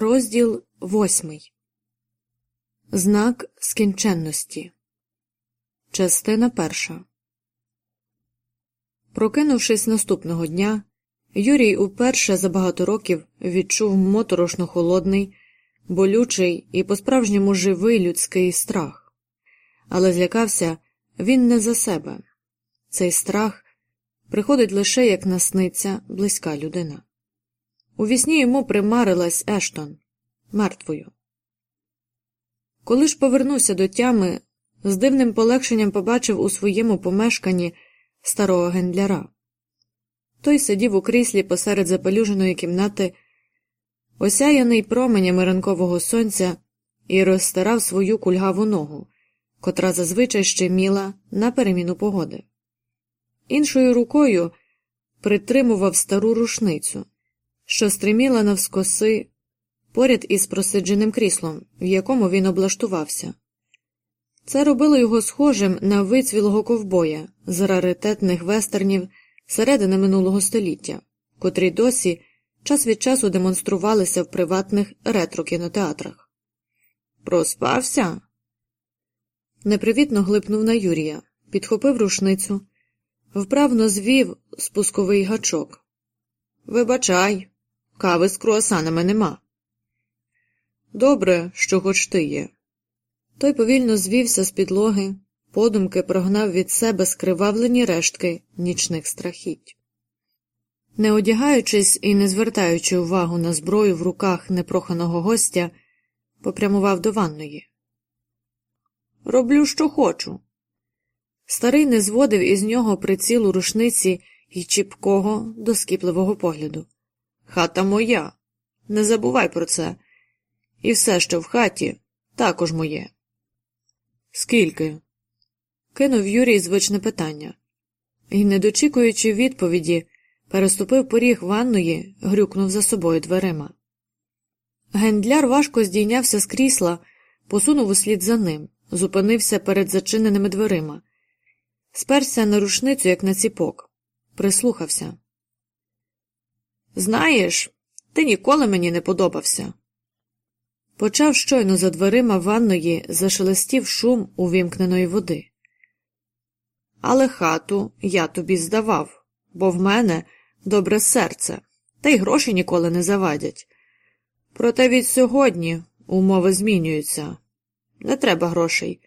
Розділ восьмий Знак скінченності. Частина перша. Прокинувшись наступного дня, Юрій уперше за багато років відчув моторошно холодний, болючий і по-справжньому живий людський страх. Але злякався він не за себе. Цей страх приходить лише як насниться близька людина. У вісні йому примарилась Ештон мертвою. Коли ж повернувся до тями, з дивним полегшенням побачив у своєму помешканні старого гендляра. Той сидів у кріслі посеред запелюженої кімнати, осяяний променями ранкового сонця, і розстарав свою кульгаву ногу, котра зазвичай ще міла на переміну погоди. Іншою рукою притримував стару рушницю що стриміла навскоси поряд із просидженим кріслом, в якому він облаштувався. Це робило його схожим на вицвілого ковбоя з раритетних вестернів середини минулого століття, котрі досі час від часу демонструвалися в приватних ретро-кінотеатрах. Проспався? Непривітно глипнув на Юрія, підхопив рушницю, вправно звів спусковий гачок. Вибачай, Кави з круасанами нема. Добре, що хоч ти є. Той повільно звівся з підлоги, подумки прогнав від себе скривавлені рештки нічних страхіть. Не одягаючись і не звертаючи увагу на зброю в руках непроханого гостя, попрямував до ванної. Роблю, що хочу. Старий не зводив із нього прицілу рушниці й чіпкого, доскіпливого погляду. Хата моя. Не забувай про це. І все, що в хаті, також моє. Скільки? кинув Юрій звичне питання. І, не дочікуючи відповіді, переступив поріг ванної, грюкнув за собою дверима. Гендляр важко здійнявся з крісла, посунув услід за ним, зупинився перед зачиненими дверима, сперся на рушницю, як на ціпок, прислухався. Знаєш, ти ніколи мені не подобався. Почав щойно за дверима ванної зашелестів шум увімкненої води. Але хату я тобі здавав, бо в мене добре серце, та й гроші ніколи не завадять. Проте від сьогодні умови змінюються. Не треба грошей.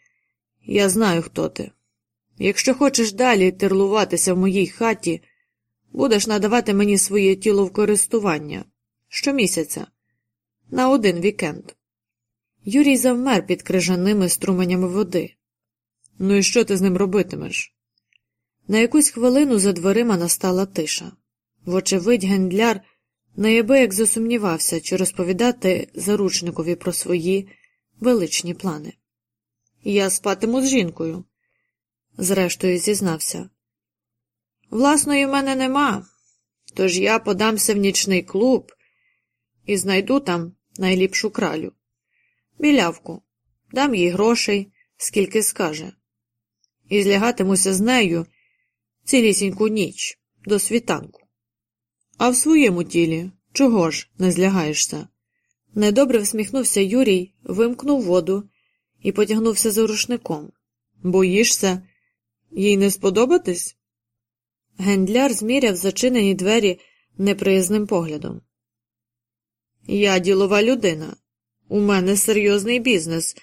Я знаю, хто ти. Якщо хочеш далі терлуватися в моїй хаті, Будеш надавати мені своє тіло в користування щомісяця, на один вікенд. Юрій завмер під крижаними струменями води. Ну і що ти з ним робитимеш? На якусь хвилину за дверима настала тиша. Вочевидь, гендляр неябияк засумнівався, чи розповідати заручникові про свої величні плани. Я спатиму з жінкою, зрештою зізнався. Власної в мене нема, тож я подамся в нічний клуб і знайду там найліпшу кралю. Білявку, дам їй грошей, скільки скаже, і злягатимуся з нею цілісіньку ніч до світанку. А в своєму тілі чого ж не злягаєшся? Недобре всміхнувся Юрій, вимкнув воду і потягнувся за рушником. Боїшся їй не сподобатись? Гендляр зміряв зачинені двері неприязним поглядом. Я ділова людина. У мене серйозний бізнес,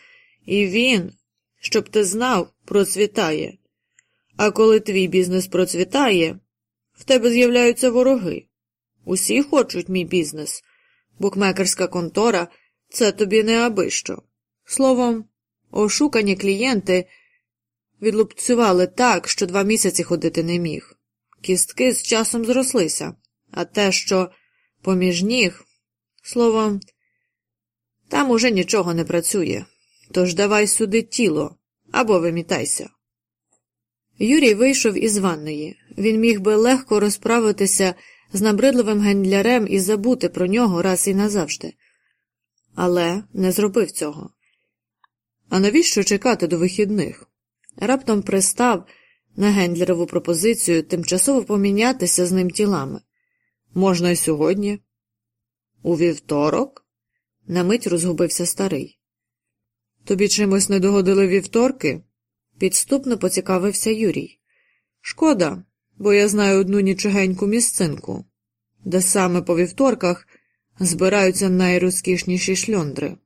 і він, щоб ти знав, процвітає. А коли твій бізнес процвітає, в тебе з'являються вороги. Усі хочуть мій бізнес. Букмекерська контора це тобі не аби. Словом, ошукані клієнти відлупцювали так, що два місяці ходити не міг. Кістки з часом зрослися, а те, що поміж ніг, словом, там уже нічого не працює. Тож давай сюди тіло або вимітайся. Юрій вийшов із ванної. Він міг би легко розправитися з набридливим гендлярем і забути про нього раз і назавжди, але не зробив цього. А навіщо чекати до вихідних? Раптом пристав на Гендлерову пропозицію тимчасово помінятися з ним тілами. Можна й сьогодні. У вівторок? На мить розгубився старий. Тобі чимось не догодили вівторки? підступно поцікавився Юрій. Шкода, бо я знаю одну нічогеньку місцинку, де саме по вівторках збираються найрозкішніші шльондри,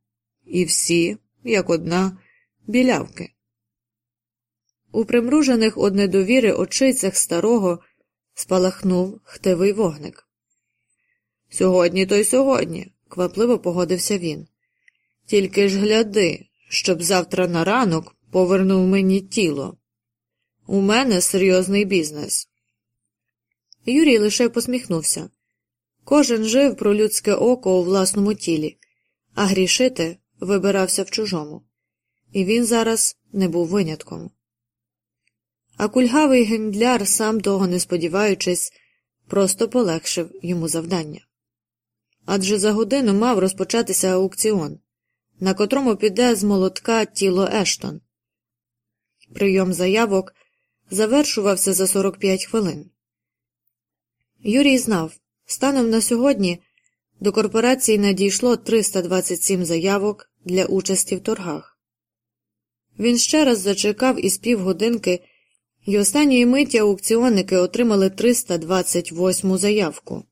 і всі, як одна, білявки. У примружених од недовіри очицях старого спалахнув хтивий вогник. Сьогодні то й сьогодні, квапливо погодився він. Тільки ж гляди, щоб завтра на ранок повернув мені тіло. У мене серйозний бізнес. Юрій лише посміхнувся. Кожен жив про людське око у власному тілі, а грішити вибирався в чужому, і він зараз не був винятком. А кульгавий гендляр, сам того не сподіваючись, просто полегшив йому завдання. Адже за годину мав розпочатися аукціон, на котрому піде з молотка тіло Ештон. Прийом заявок завершувався за 45 хвилин. Юрій знав, станом на сьогодні до корпорації надійшло 327 заявок для участі в торгах. Він ще раз зачекав із півгодинки, і останньої миті аукціонники отримали 328 заявку.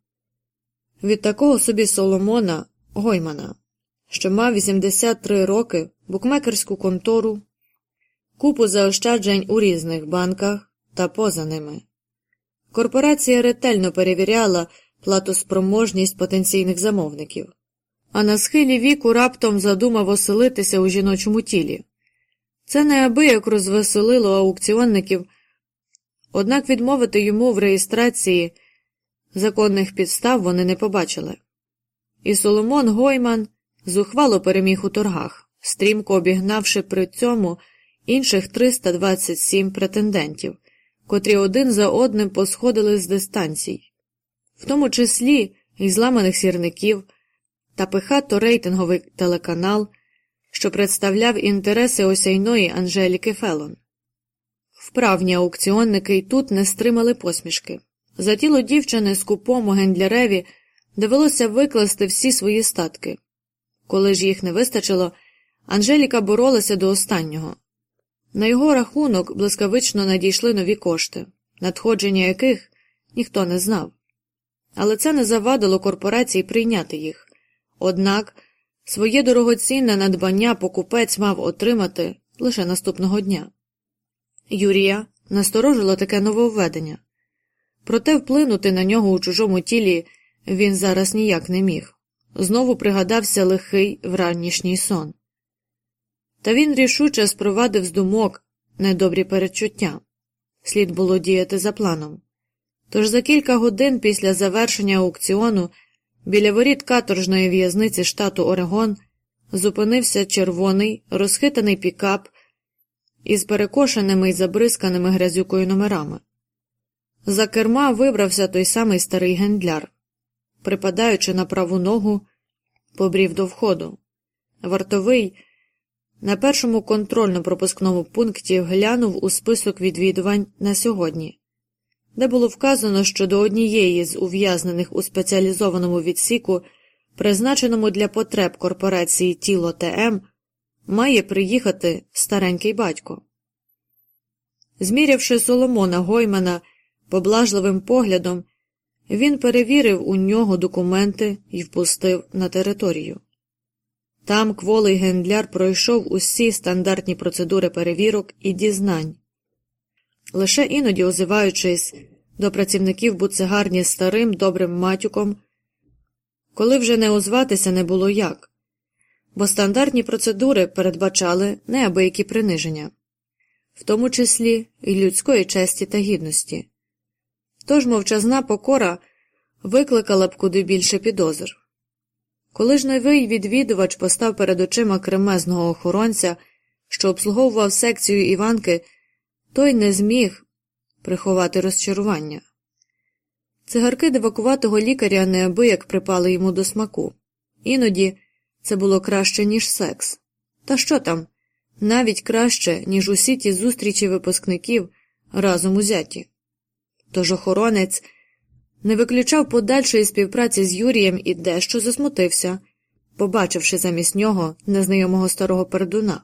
Від такого собі Соломона Гоймана, що мав 83 роки, букмекерську контору, купу заощаджень у різних банках та поза ними. Корпорація ретельно перевіряла платоспроможність потенційних замовників, а на схилі віку раптом задумав оселитися у жіночому тілі. Це неабияк розвеселило аукціонників, однак відмовити йому в реєстрації законних підстав вони не побачили. І Соломон Гойман зухвало переміг у торгах, стрімко обігнавши при цьому інших 327 претендентів, котрі один за одним посходили з дистанцій, в тому числі й зламаних сірників та пихато рейтинговий телеканал, що представляв інтереси осяйної Анжеліки Фелон. Вправні аукціонники й тут не стримали посмішки. За тіло дівчини скупому гендляреві довелося викласти всі свої статки. Коли ж їх не вистачило, Анжеліка боролася до останнього. На його рахунок блискавично надійшли нові кошти, надходження яких ніхто не знав. Але це не завадило корпорації прийняти їх. Однак своє дорогоцінне надбання покупець мав отримати лише наступного дня. Юрія насторожило таке нововведення, проте вплинути на нього у чужому тілі він зараз ніяк не міг. Знову пригадався лихий вранішній сон. Та він рішуче спровадив з думок недобрі передчуття слід було діяти за планом. Тож за кілька годин після завершення аукціону біля воріт каторжної в'язниці штату Орегон зупинився червоний, розхитаний пікап із перекошеними й забризканими грязюкою номерами. За керма вибрався той самий старий гендляр, припадаючи на праву ногу, побрів до входу. Вартовий на першому контрольно-пропускному пункті глянув у список відвідувань на сьогодні, де було вказано, що до однієї з ув'язнених у спеціалізованому відсіку, призначеному для потреб корпорації Тіло ТМ, має приїхати старенький батько. Змірявши Соломона Гоймана поблажливим поглядом, він перевірив у нього документи і впустив на територію. Там кволий гендляр пройшов усі стандартні процедури перевірок і дізнань. Лише іноді, озиваючись до працівників буцегарні старим добрим матюком, коли вже не озватися не було як, бо стандартні процедури передбачали неабиякі приниження, в тому числі і людської честі та гідності. Тож мовчазна покора викликала б куди більше підозр. Коли ж новий відвідувач постав перед очима кремезного охоронця, що обслуговував секцію Іванки, той не зміг приховати розчарування. Цигарки дивакуватого лікаря неабияк припали йому до смаку, іноді це було краще, ніж секс. Та що там? Навіть краще, ніж усі ті зустрічі випускників разом узяті. Тож охоронець не виключав подальшої співпраці з Юрієм і дещо засмутився, побачивши замість нього незнайомого старого пердуна.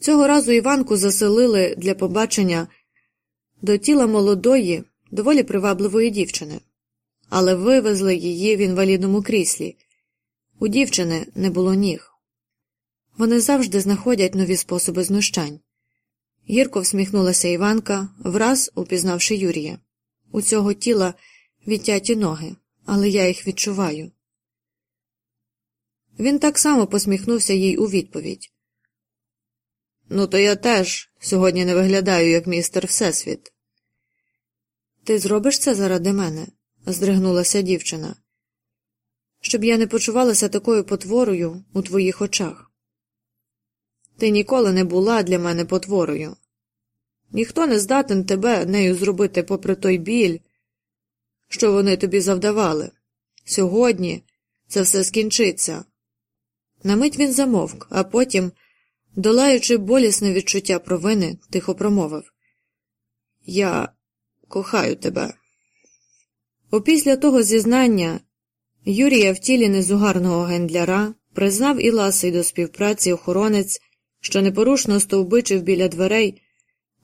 Цього разу Іванку заселили для побачення до тіла молодої, доволі привабливої дівчини, але вивезли її в інвалідному кріслі. У дівчини не було ніг. Вони завжди знаходять нові способи знущань. Гірко всміхнулася Іванка, враз упізнавши Юрія. У цього тіла відтяті ноги, але я їх відчуваю. Він так само посміхнувся їй у відповідь. Ну, то я теж сьогодні не виглядаю, як містер Всесвіт. Ти зробиш це заради мене? здригнулася дівчина. Щоб я не почувалася такою потворою у твоїх очах. Ти ніколи не була для мене потворою. Ніхто не здатен тебе нею зробити попри той біль, що вони тобі завдавали. Сьогодні це все скінчиться. На мить він замовк, а потім, долаючи болісне відчуття провини, тихо промовив Я кохаю тебе. Опісля того зізнання Юрія в тілі незугарного гендляра признав і ласий до співпраці охоронець, що непорушно стовбичив біля дверей,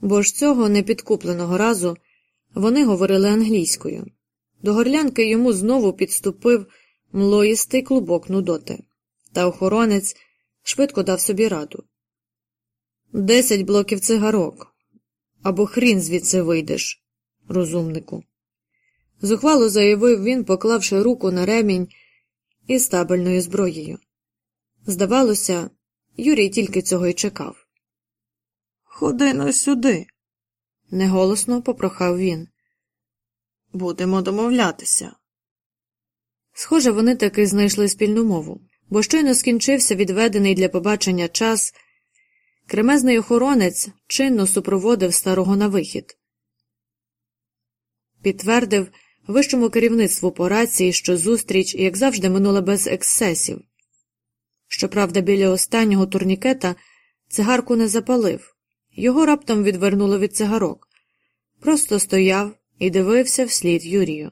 бо ж цього непідкупленого разу вони говорили англійською. До горлянки йому знову підступив млоїстий клубок нудоти, та охоронець швидко дав собі раду. Десять блоків цигарок або хрін звідси вийдеш, розумнику. Зухвало заявив він, поклавши руку на ремінь із табельною зброєю. Здавалося, Юрій тільки цього й чекав. Ходи но сюди, неголосно попрохав він. Будемо домовлятися. Схоже, вони таки знайшли спільну мову, бо щойно скінчився відведений для побачення час. Кремезний охоронець чинно супроводив старого на вихід. Підтвердив вищому керівництву по рації, що зустріч, як завжди, минула без ексцесів. Щоправда, біля останнього турнікета цигарку не запалив, його раптом відвернуло від цигарок, просто стояв і дивився вслід Юрію.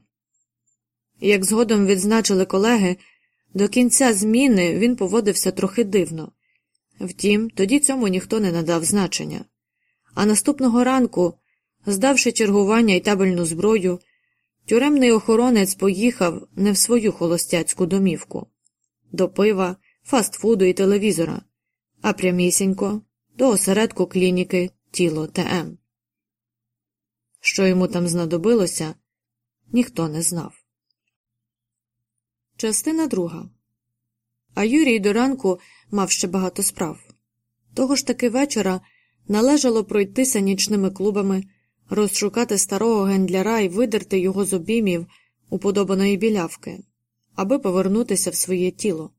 Як згодом відзначили колеги, до кінця зміни він поводився трохи дивно. Втім, тоді цьому ніхто не надав значення. А наступного ранку, здавши чергування і табельну зброю, тюремний охоронець поїхав не в свою холостяцьку домівку до пива, фастфуду і телевізора, а прямісінько до осередку клініки тіло ТМ. Що йому там знадобилося, ніхто не знав. Частина друга. А Юрій до ранку мав ще багато справ. Того ж таки вечора належало пройтися нічними клубами, розшукати старого гендляра і видерти його з обіймів уподобаної білявки, аби повернутися в своє тіло.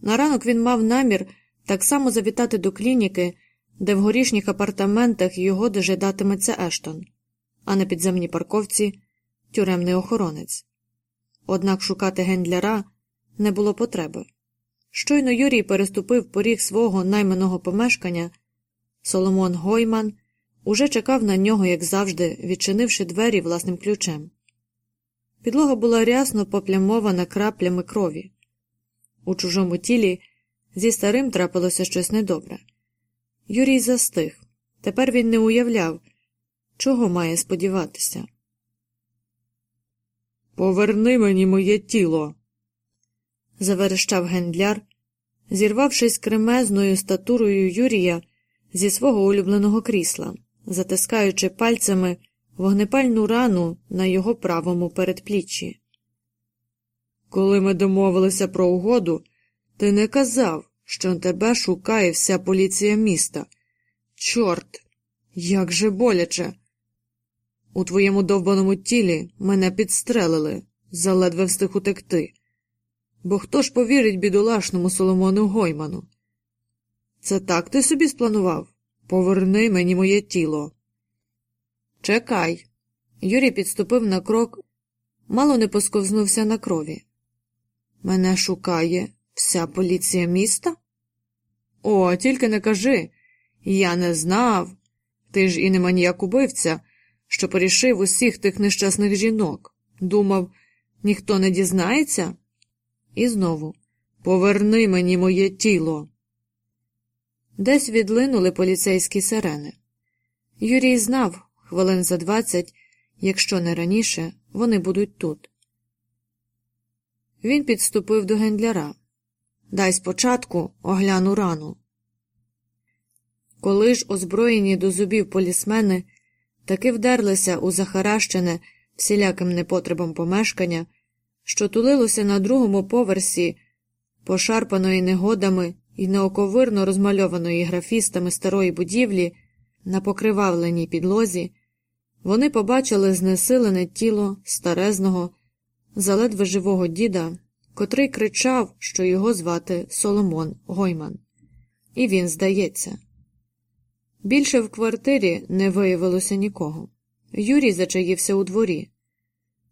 На ранок він мав намір так само завітати до клініки, де в горішніх апартаментах його дожидатиметься Ештон, а на підземній парковці тюремний охоронець. Однак шукати гендляра не було потреби. Щойно Юрій переступив поріг свого найманого помешкання, Соломон Гойман уже чекав на нього, як завжди, відчинивши двері власним ключем. Підлога була рясно поплямована краплями крові. У чужому тілі зі старим трапилося щось недобре. Юрій застиг. Тепер він не уявляв, чого має сподіватися. Поверни мені моє тіло. заверещав гендляр, зірвавшись кремезною статурою Юрія зі свого улюбленого крісла, затискаючи пальцями вогнепальну рану на його правому передпліччі. Коли ми домовилися про угоду, ти не казав, що тебе шукає вся поліція міста. Чорт, як же боляче. У твоєму довбаному тілі мене підстрелили, заледве встиг утекти. Бо хто ж повірить бідолашному Соломону Гойману? Це так ти собі спланував? Поверни мені моє тіло. Чекай. Юрій підступив на крок, мало не посковзнувся на крові. Мене шукає вся поліція міста? О, тільки не кажи. Я не знав. Ти ж і не маніяк убивця, що порішив усіх тих нещасних жінок. Думав, ніхто не дізнається? І знову Поверни мені моє тіло. Десь відлинули поліцейські сирени. Юрій знав хвилин за двадцять, якщо не раніше, вони будуть тут. Він підступив до гендляра. Дай спочатку огляну рану. Коли ж озброєні до зубів полісмени таки вдерлися у захаращене всіляким непотребом помешкання, що тулилося на другому поверсі, пошарпаної негодами і неоковирно розмальованої графістами старої будівлі, на покривавленій підлозі, вони побачили знесилене тіло старезного, заледве живого діда, котрий кричав, що його звати Соломон Гойман. І він здається. Більше в квартирі не виявилося нікого. Юрій зачаївся у дворі.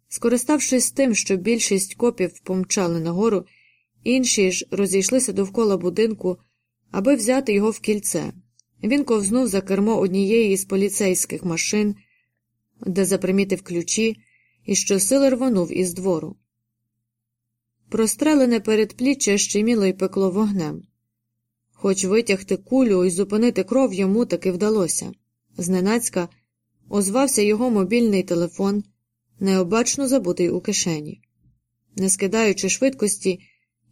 Скориставшись тим, що більшість копів помчали нагору, інші ж розійшлися довкола будинку, аби взяти його в кільце. Він ковзнув за кермо однієї з поліцейських машин, де запримітив ключі, і щосили рвонув із двору. Прострелене передпліччя щеміло й пекло вогнем. Хоч витягти кулю і зупинити кров йому таки вдалося. Зненацька озвався його мобільний телефон, необачно забутий у кишені. Не скидаючи швидкості,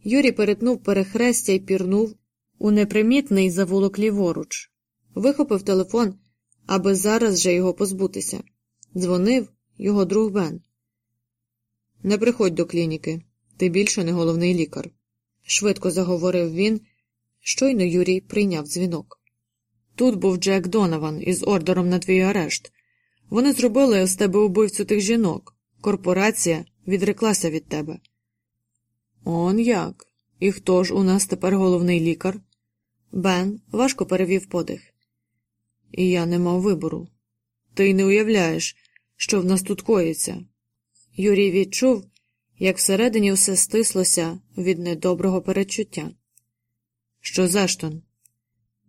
Юрій перетнув перехрестя і пірнув у непримітний завулок ліворуч, вихопив телефон, аби зараз же його позбутися. Дзвонив його друг Бен. Не приходь до клініки, ти більше не головний лікар, швидко заговорив він. Щойно Юрій прийняв дзвінок. Тут був Джек Донован із ордером на твій арешт. Вони зробили з тебе убивцю тих жінок. Корпорація відреклася від тебе. Он як? І хто ж у нас тепер головний лікар? Бен важко перевів подих. І я не мав вибору. Ти не уявляєш, що в нас тут коїться. Юрій відчув, як всередині все стислося від недоброго перечуття. Що Зештон?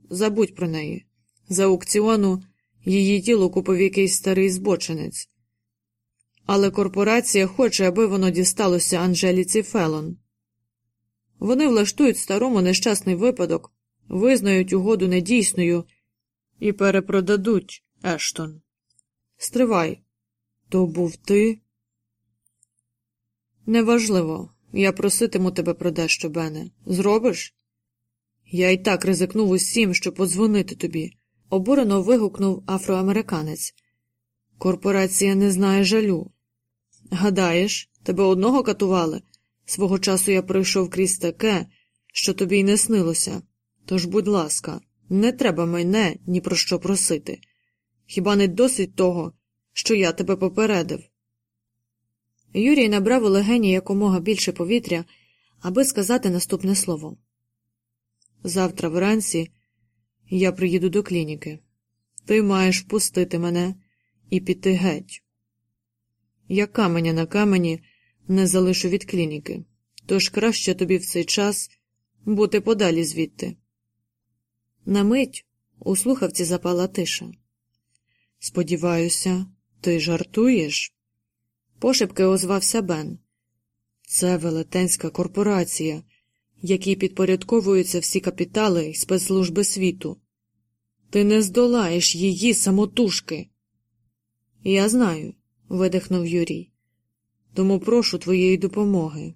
Забудь про неї. За аукціону її тіло купив якийсь старий збочинець. Але корпорація хоче, аби воно дісталося Анжеліці Фелон. Вони влаштують старому нещасний випадок, визнають угоду недійсною і перепродадуть Ештон. Стривай. То був ти? Неважливо. Я проситиму тебе про дещо, Бене. Зробиш? Я й так ризикнув усім, щоб подзвонити тобі, обурено вигукнув афроамериканець. Корпорація не знає жалю. Гадаєш, тебе одного катували? Свого часу я пройшов крізь таке, що тобі й не снилося. Тож, будь ласка, не треба мене ні про що просити. Хіба не досить того, що я тебе попередив? Юрій набрав у легені якомога більше повітря, аби сказати наступне слово. Завтра вранці я приїду до клініки. Ти маєш впустити мене і піти геть. Я каменя на камені не залишу від клініки, тож краще тобі в цей час бути подалі звідти. На мить у слухавці запала тиша. Сподіваюся, ти жартуєш? Пошепки озвався Бен. Це велетенська корпорація якій підпорядковуються всі капітали і спецслужби світу. Ти не здолаєш її самотужки. Я знаю, видихнув Юрій. Тому прошу твоєї допомоги.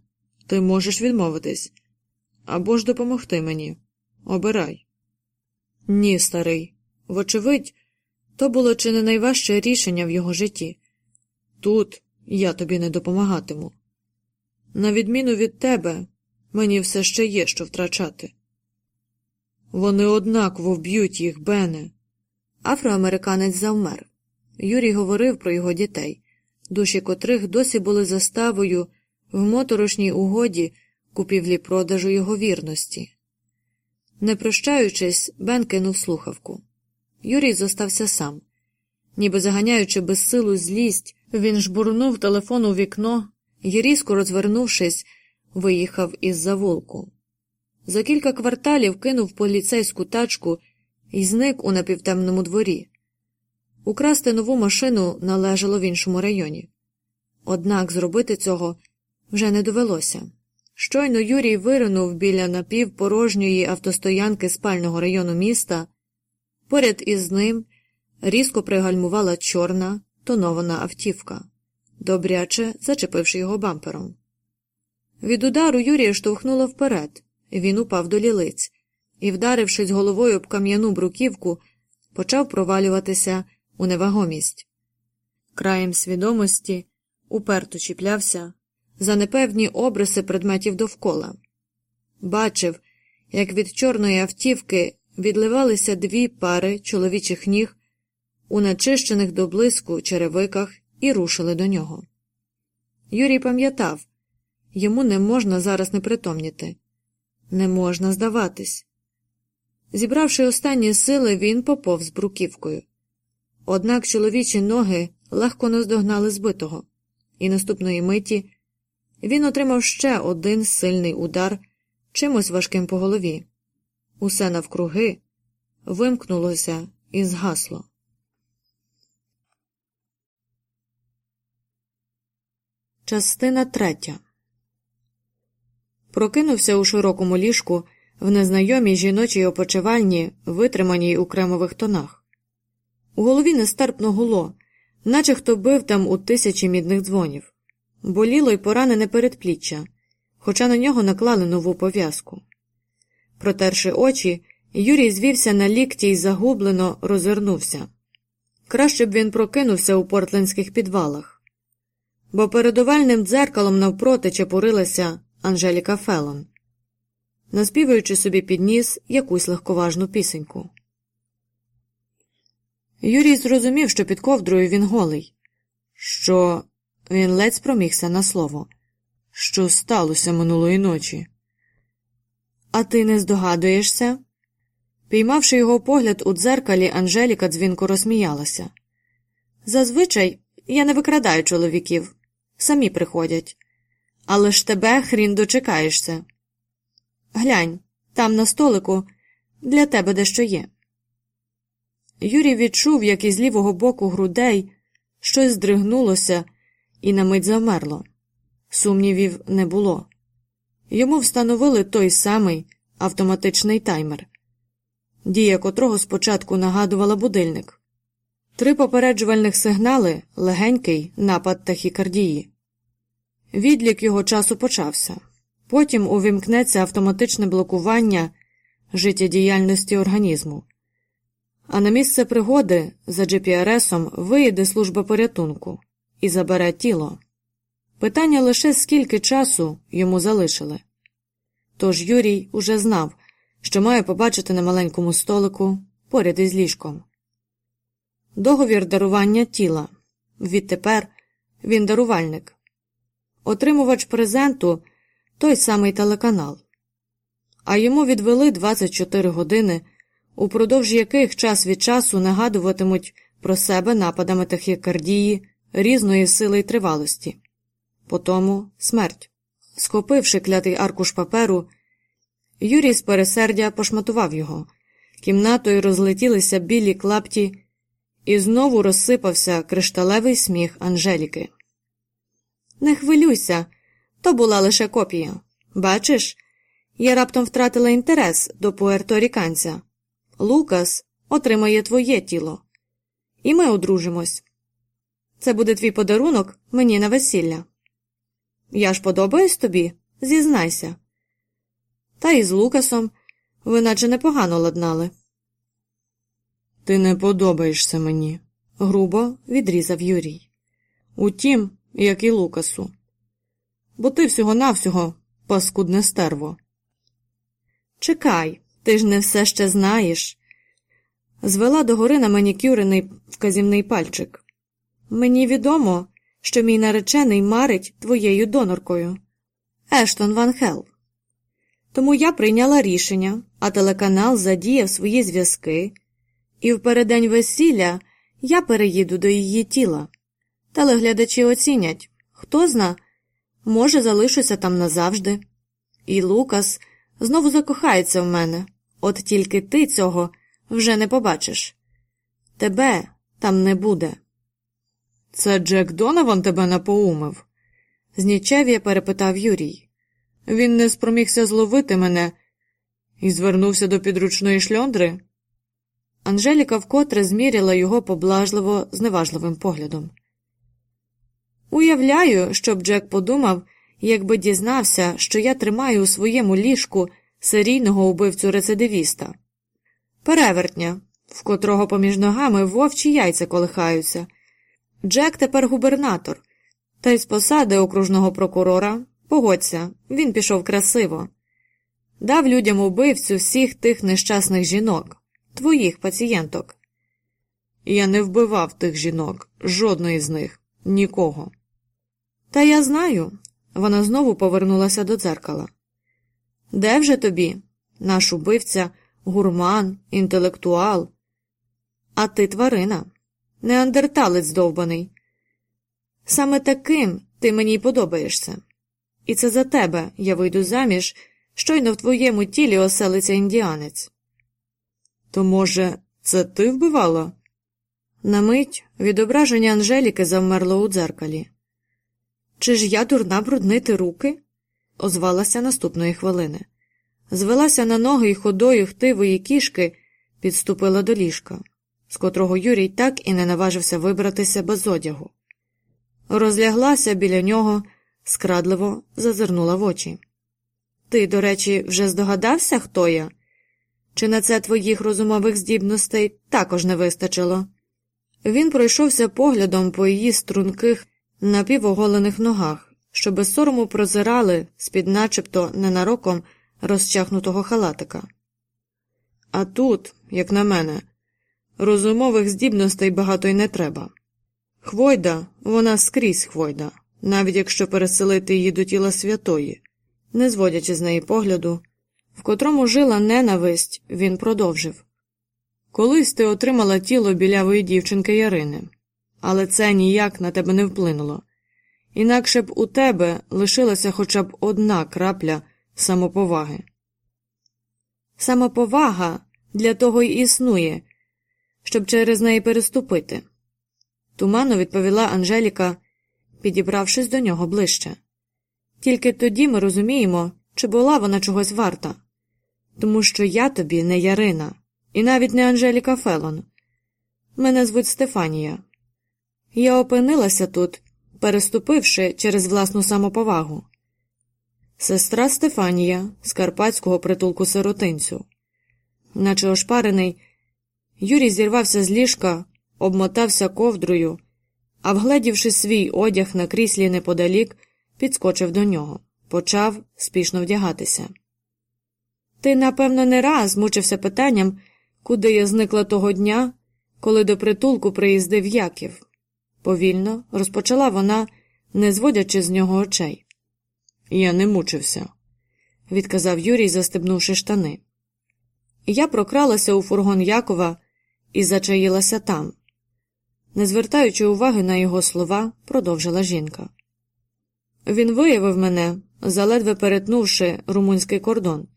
Ти можеш відмовитись або ж допомогти мені. Обирай. Ні, старий. Вочевидь, то було чи не найважче рішення в його житті. Тут я тобі не допомагатиму. На відміну від тебе, Мені все ще є що втрачати. Вони однаково вб'ють їх, Бене. Афроамериканець завмер. Юрій говорив про його дітей, душі котрих досі були заставою в моторошній угоді купівлі продажу його вірності. Не прощаючись, Бен кинув слухавку. Юрій зостався сам. Ніби заганяючи безсилу злість, він жбурнув телефон у вікно і, різко розвернувшись, виїхав із заволку. За кілька кварталів кинув поліцейську тачку і зник у напівтемному дворі. Украсти нову машину належало в іншому районі. Однак зробити цього вже не довелося. Щойно Юрій виринув біля напівпорожньої автостоянки спального району міста, поряд із ним різко пригальмувала чорна тонована автівка, добряче зачепивши його бампером. Від удару Юрія штовхнуло вперед, він упав до лілиць і, вдарившись головою об кам'яну бруківку, почав провалюватися у невагомість. Краєм свідомості уперто чіплявся за непевні обриси предметів довкола. Бачив, як від чорної автівки відливалися дві пари чоловічих ніг у начищених до блиску черевиках і рушили до нього. Юрій пам'ятав йому не можна зараз непритомніти, не можна здаватись. Зібравши останні сили, він поповз бруківкою. Однак чоловічі ноги легко наздогнали збитого, і наступної миті він отримав ще один сильний удар чимось важким по голові. Усе навкруги вимкнулося і згасло. Частина третя Прокинувся у широкому ліжку в незнайомій жіночій опочивальні, витриманій у кремових тонах. У голові нестерпно гуло, наче хто бив там у тисячі мідних дзвонів, боліло й поранене передпліччя, хоча на нього наклали нову пов'язку. Протерши очі, Юрій звівся на лікті й загублено розвернувся. Краще б він прокинувся у портлендських підвалах, бо перед овальним дзеркалом навпроти чепурилася Анжеліка Фелон, наспівуючи собі під ніс якусь легковажну пісеньку. Юрій зрозумів, що під ковдрою він голий, що він ледь спромігся на слово, що сталося минулої ночі. А ти не здогадуєшся? Піймавши його погляд у дзеркалі, Анжеліка дзвінко розсміялася. Зазвичай я не викрадаю чоловіків, самі приходять. Але ж тебе хрін дочекаєшся. Глянь, там на столику для тебе дещо є. Юрій відчув, як із лівого боку грудей щось здригнулося і на мить завмерло. Сумнівів не було. Йому встановили той самий автоматичний таймер, дія котрого спочатку нагадувала будильник. Три попереджувальних сигнали легенький напад тахікардії. Відлік його часу почався. Потім увімкнеться автоматичне блокування життєдіяльності організму. А на місце пригоди за GPRS-ом виїде служба порятунку і забере тіло. Питання лише скільки часу йому залишили. Тож Юрій уже знав, що має побачити на маленькому столику поряд із ліжком. Договір дарування тіла. Відтепер він дарувальник. Отримувач презенту той самий телеканал, а йому відвели 24 години, упродовж яких час від часу нагадуватимуть про себе нападами тахікардії різної сили й тривалості. Потому смерть. Схопивши клятий аркуш паперу, Юрій з пересердя пошматував його. Кімнатою розлетілися білі клапті, і знову розсипався кришталевий сміх Анжеліки. Не хвилюйся, то була лише копія. Бачиш, я раптом втратила інтерес до пуерторіканця. Лукас отримає твоє тіло, і ми одружимось. Це буде твій подарунок мені на весілля. Я ж подобаюсь тобі, зізнайся. Та і з Лукасом ви наче непогано ладнали. Ти не подобаєшся мені, грубо відрізав Юрій. Утім, як і Лукасу. Бо ти всього навсього паскудне стерво. Чекай, ти ж не все ще знаєш. Звела догори на манікюрений вказівний пальчик. Мені відомо, що мій наречений марить твоєю доноркою. Ештон Ван Хел. Тому я прийняла рішення, а телеканал задіяв свої зв'язки, і в переддень весілля я переїду до її тіла. Телеглядачі оцінять хто зна, може, залишуся там назавжди. І Лукас знову закохається в мене, от тільки ти цього вже не побачиш. Тебе там не буде. Це Джек Донован тебе напоумив? знічев'я перепитав Юрій. Він не спромігся зловити мене і звернувся до підручної шльондри. Анжеліка вкотре зміряла його поблажливо зневажливим поглядом. Уявляю, щоб Джек подумав, якби дізнався, що я тримаю у своєму ліжку серійного убивцю рецидивіста, перевертня, в котрого поміж ногами вовчі яйця колихаються. Джек тепер губернатор, та й з посади окружного прокурора, погодься, він пішов красиво, дав людям убивцю всіх тих нещасних жінок, твоїх пацієнток. Я не вбивав тих жінок, жодної з них, нікого. Та я знаю. Вона знову повернулася до дзеркала. Де вже тобі, наш убивця, гурман, інтелектуал? А ти тварина, неандерталець довбаний. Саме таким ти мені й подобаєшся. І це за тебе я вийду заміж, щойно в твоєму тілі оселиться індіанець. То, може, це ти вбивала? На мить відображення Анжеліки завмерло у дзеркалі. Чи ж я дурна бруднити руки? Озвалася наступної хвилини. Звелася на ноги й ходою хтивої кішки, підступила до ліжка, з котрого Юрій так і не наважився вибратися без одягу. Розляглася біля нього, скрадливо зазирнула в очі. Ти, до речі, вже здогадався, хто я? Чи на це твоїх розумових здібностей також не вистачило? Він пройшовся поглядом по її струнких, напівоголених ногах, що без сорому прозирали з під начебто ненароком розчахнутого халатика. А тут, як на мене, розумових здібностей багато й не треба. Хвойда, вона скрізь хвойда, навіть якщо переселити її до тіла святої, не зводячи з неї погляду, в котрому жила ненависть, він продовжив Колись ти отримала тіло білявої дівчинки Ярини, але це ніяк на тебе не вплинуло. Інакше б у тебе лишилася хоча б одна крапля самоповаги. Самоповага для того й існує, щоб через неї переступити. Туманно відповіла Анжеліка, підібравшись до нього ближче. Тільки тоді ми розуміємо, чи була вона чогось варта, тому що я тобі не Ярина, і навіть не Анжеліка Фелон. Мене звуть Стефанія. Я опинилася тут, переступивши через власну самоповагу. Сестра Стефанія з карпатського притулку сиротинцю. Наче ошпарений, Юрій зірвався з ліжка, обмотався ковдрою, а, вгледівши свій одяг на кріслі неподалік, підскочив до нього, почав спішно вдягатися. Ти, напевно, не раз мучився питанням, куди я зникла того дня, коли до притулку приїздив Яків. Повільно розпочала вона, не зводячи з нього очей. Я не мучився, відказав Юрій, застебнувши штани. Я прокралася у фургон Якова і зачаїлася там. Не звертаючи уваги на його слова, продовжила жінка. Він виявив мене, заледве перетнувши румунський кордон.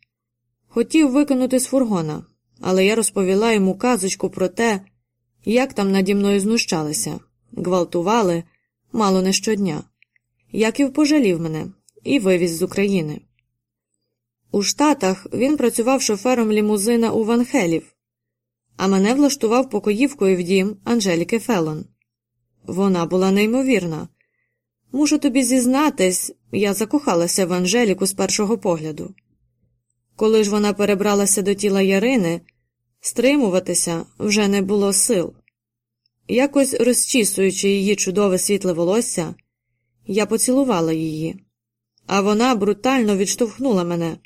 Хотів викинути з фургона, але я розповіла йому казочку про те, як там наді мною знущалися, гвалтували мало не щодня. Яків пожалів мене і вивіз з України. У Штатах він працював шофером лімузина у Ванхелів, а мене влаштував покоївкою в дім Анжеліки Фелон. Вона була неймовірна. Мушу тобі зізнатись, я закохалася в Анжеліку з першого погляду. Коли ж вона перебралася до тіла Ярини, стримуватися вже не було сил. Якось розчісуючи її чудове світле волосся, я поцілувала її, а вона брутально відштовхнула мене,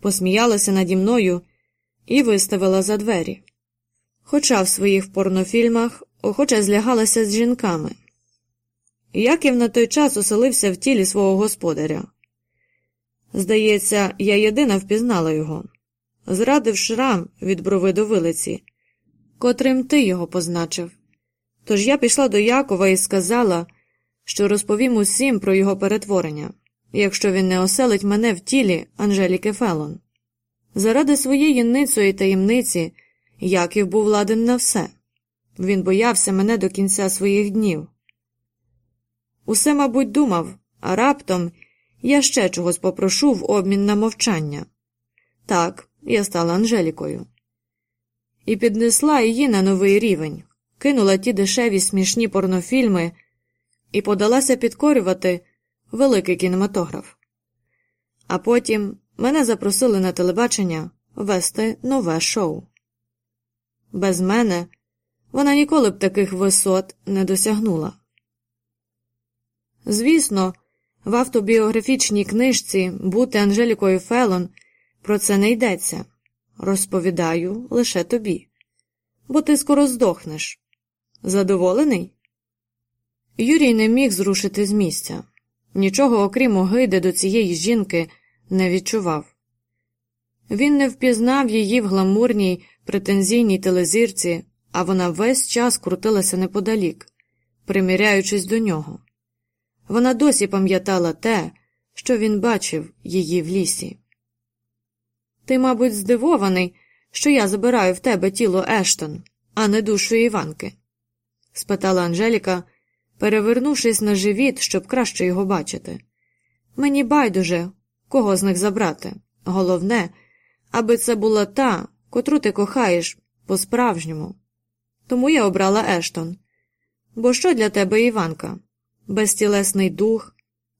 посміялася наді мною і виставила за двері. Хоча в своїх порнофільмах охоче злягалася з жінками. Яків на той час оселився в тілі свого господаря. Здається, я єдина впізнала його, зрадив шрам від брови до вилиці, котрим ти його позначив. Тож я пішла до Якова і сказала, що розповім усім про його перетворення, якщо він не оселить мене в тілі Анжеліки Фелон. Заради своєї ницої таємниці Яків був ладен на все. Він боявся мене до кінця своїх днів. Усе, мабуть, думав, а раптом Я ще чогось попрошу в обмін на мовчання. Так, я стала Анжелікою. І піднесла її на новий рівень, кинула ті дешеві смішні порнофільми і подалася підкорювати великий кінематограф. А потім мене запросили на телебачення вести нове шоу. Без мене вона ніколи б таких висот не досягнула. Звісно, в автобіографічній книжці Бути Анжелікою Фелон про це не йдеться. Розповідаю лише тобі, бо ти скоро здохнеш. Задоволений? Юрій не міг зрушити з місця. Нічого окрім огиди до цієї жінки не відчував. Він не впізнав її в гламурній претензійній телезірці, а вона весь час крутилася неподалік, приміряючись до нього. Вона досі пам'ятала те, що він бачив її в лісі. Ти, мабуть, здивований, що я забираю в тебе тіло Ештон, а не душу Іванки? Спитала Анжеліка, перевернувшись на живіт, щоб краще його бачити. Мені байдуже, кого з них забрати. Головне, аби це була та, котру ти кохаєш по-справжньому. Тому я обрала Ештон. Бо що для тебе Іванка? Безтілесний дух,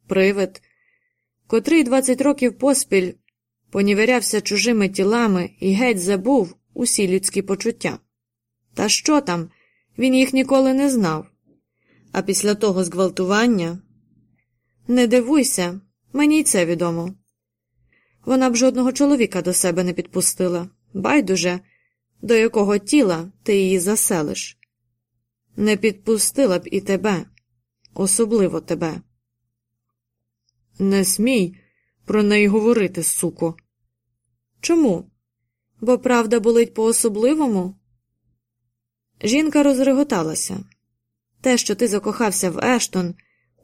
привид, котрий двадцять років поспіль поніверявся чужими тілами і геть забув усі людські почуття. Та що там, він їх ніколи не знав. А після того зґвалтування не дивуйся, мені й це відомо. Вона б жодного чоловіка до себе не підпустила, байдуже, до якого тіла ти її заселиш. Не підпустила б і тебе, особливо тебе. Не смій про неї говорити, суко. Чому? Бо правда болить по особливому? Жінка розреготалася. Те, що ти закохався в Ештон,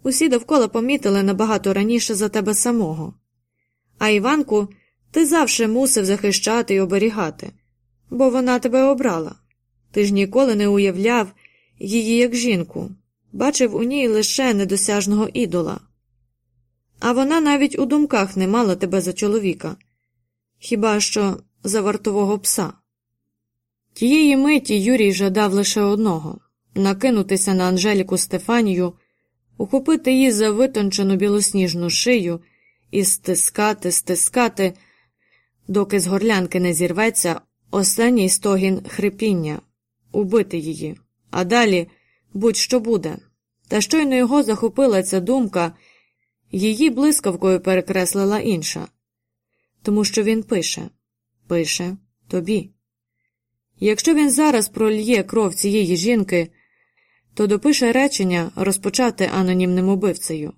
усі довкола помітили набагато раніше за тебе самого. А Іванку ти завжди мусив захищати і оберігати, бо вона тебе обрала. Ти ж ніколи не уявляв її як жінку, бачив у ній лише недосяжного ідола. А вона навіть у думках не мала тебе за чоловіка, хіба що за вартового пса. Тієї миті Юрій жадав лише одного накинутися на Анжеліку Стефанію, ухопити її за витончену білосніжну шию і стискати, стискати, доки з горлянки не зірветься останній стогін хрипіння, убити її, а далі будь-що буде. Та щойно його захопила ця думка, її блискавкою перекреслила інша, тому що він пише, пише тобі. Якщо він зараз прольє кров цієї жінки, то допише речення, розпочати анонімним убивцею,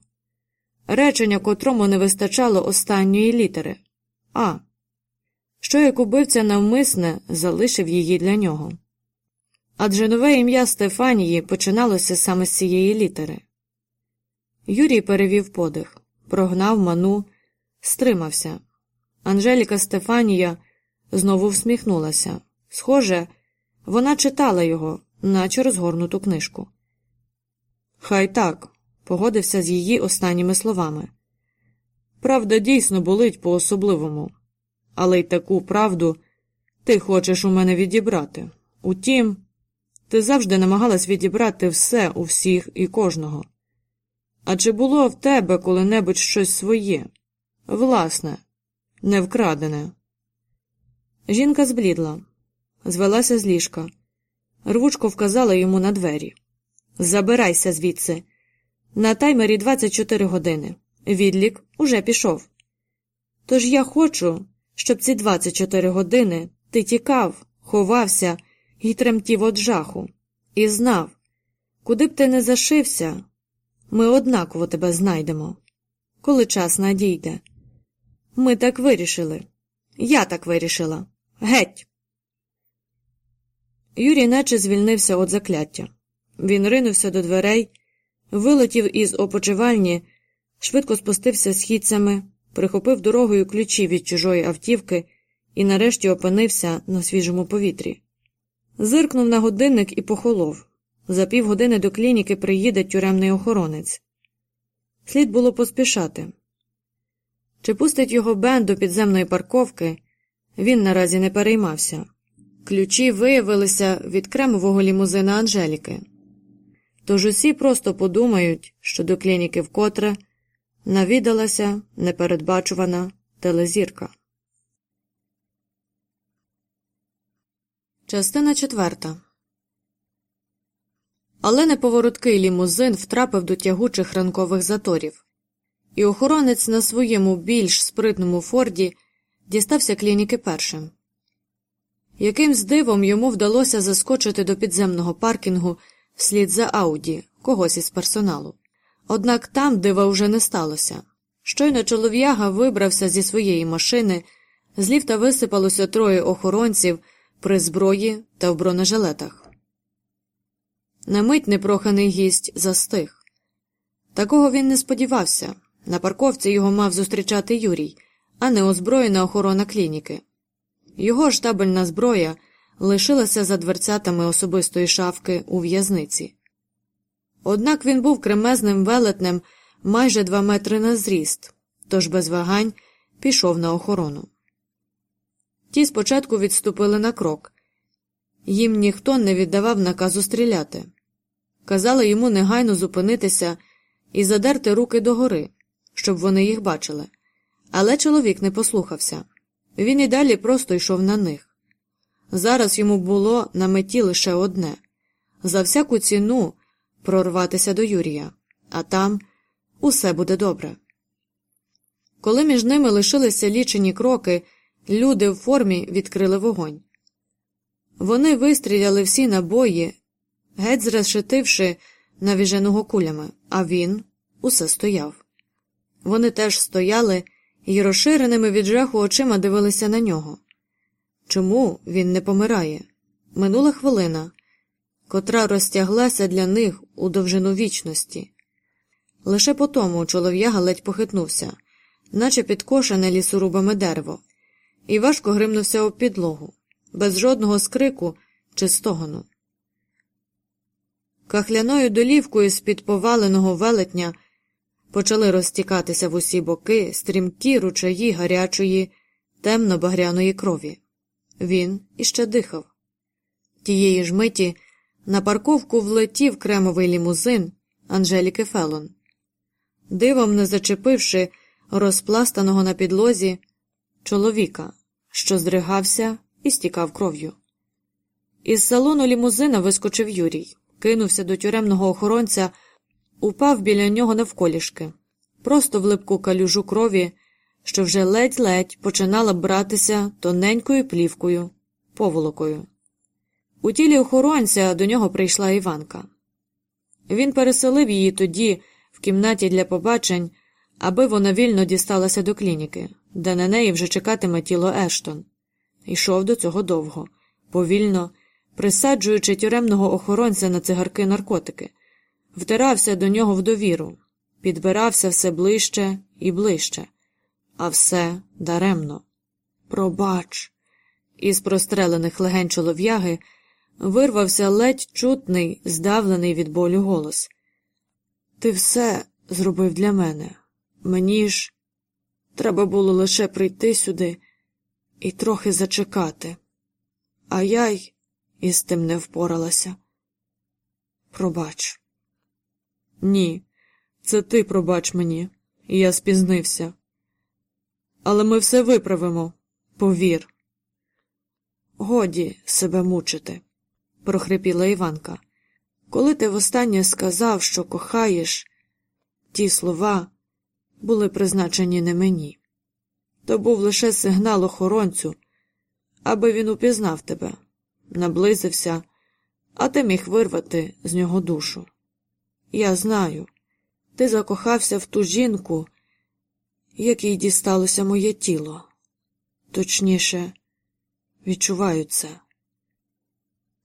речення, котрому не вистачало останньої літери А, що як убивця навмисне залишив її для нього. Адже нове ім'я Стефанії починалося саме з цієї літери. Юрій перевів подих, прогнав ману, стримався. Анжеліка Стефанія знову всміхнулася. Схоже, вона читала його, наче розгорнуту книжку. Хай так, погодився з її останніми словами. Правда дійсно болить по особливому, але й таку правду ти хочеш у мене відібрати. Утім, ти завжди намагалась відібрати все у всіх і кожного. А чи було в тебе коли-небудь щось своє, власне, не вкрадене? Жінка зблідла, звелася з ліжка. Рвучко вказала йому на двері. Забирайся звідси. На таймері 24 години. Відлік уже пішов. Тож я хочу, щоб ці 24 години ти тікав, ховався і тремтів від жаху, і знав, куди б ти не зашився, ми однаково тебе знайдемо, коли час надійде. Ми так вирішили. Я так вирішила. Геть. Юрій наче звільнився від закляття. Він ринувся до дверей, вилетів із опочивальні, швидко спустився східцями, прихопив дорогою ключі від чужої автівки і нарешті опинився на свіжому повітрі. Зиркнув на годинник і похолов. За півгодини до клініки приїде тюремний охоронець. Слід було поспішати. Чи пустить його Бен до підземної парковки, він наразі не переймався. Ключі виявилися від кремового лімузина Анжеліки. Тож усі просто подумають, що до клініки вкотре навідалася непередбачувана телезірка. Частина четверта. Але неповороткий лімузин втрапив до тягучих ранкових заторів, і охоронець на своєму більш спритному форді дістався клініки першим. Якимсь дивом йому вдалося заскочити до підземного паркінгу вслід за Ауді, когось із персоналу. Однак там дива вже не сталося. Щойно чолов'яга вибрався зі своєї машини, з ліфта висипалося троє охоронців при зброї та в бронежилетах. На мить непроханий гість застиг. Такого він не сподівався. На парковці його мав зустрічати Юрій, а не озброєна охорона клініки. Його штабельна зброя лишилася за дверцятами особистої шафки у в'язниці. Однак він був кремезним велетнем майже два метри на зріст, тож без вагань пішов на охорону. Ті спочатку відступили на крок, їм ніхто не віддавав наказу стріляти. Казали йому негайно зупинитися і задерти руки догори, щоб вони їх бачили. Але чоловік не послухався він і далі просто йшов на них. Зараз йому було на меті лише одне за всяку ціну прорватися до Юрія, а там усе буде добре. Коли між ними лишилися лічені кроки, люди в формі відкрили вогонь. Вони вистріляли всі набої, геть зрешетивши навіженого кулями, а він усе стояв. Вони теж стояли і розширеними від жаху очима дивилися на нього. Чому він не помирає? Минула хвилина, котра розтяглася для них у довжину вічності. Лише по тому чолов'яга ледь похитнувся, наче підкошене лісорубами дерево, і важко гримнувся об підлогу, без жодного скрику чи стогону. Кахляною долівкою з під поваленого велетня почали розтікатися в усі боки стрімкі ручаї гарячої, темно-багряної крові. Він іще дихав. Тієї ж миті на парковку влетів кремовий лімузин Анжеліки Фелон. Дивом не зачепивши розпластаного на підлозі чоловіка, що здригався і стікав кров'ю. Із салону лімузина вискочив Юрій, кинувся до тюремного охоронця, упав біля нього навколішки, просто в липку калюжу крові, що вже ледь-ледь починала братися тоненькою плівкою, поволокою. У тілі охоронця до нього прийшла Іванка. Він переселив її тоді в кімнаті для побачень, аби вона вільно дісталася до клініки, де на неї вже чекатиме тіло Ештон. Йшов до цього довго, повільно, присаджуючи тюремного охоронця на цигарки наркотики, втирався до нього в довіру, підбирався все ближче і ближче, а все даремно. Пробач. Із прострелених легень чолов'яги вирвався ледь чутний, здавлений від болю голос. Ти все зробив для мене. Мені ж треба було лише прийти сюди і трохи зачекати, а я й із тим не впоралася. Пробач. Ні, це ти пробач мені, і я спізнився. Але ми все виправимо, повір. Годі себе мучити, прохрипіла Іванка. Коли ти востаннє сказав, що кохаєш, ті слова були призначені не мені. То був лише сигнал охоронцю, аби він упізнав тебе, наблизився, а ти міг вирвати з нього душу. Я знаю, ти закохався в ту жінку, якій дісталося моє тіло. Точніше, відчуваю це.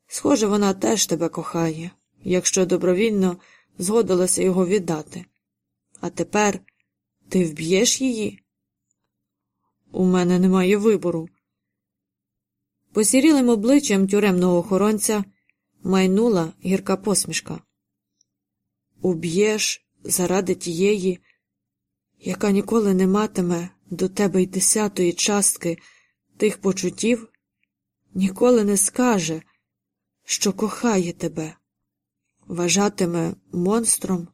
Схоже, вона теж тебе кохає, якщо добровільно згодилася його віддати. А тепер ти вб'єш її? У мене немає вибору. Посірілим обличчям тюремного охоронця майнула гірка посмішка. Уб'єш заради тієї, яка ніколи не матиме до тебе й десятої частки тих почуттів, ніколи не скаже, що кохає тебе, вважатиме монстром.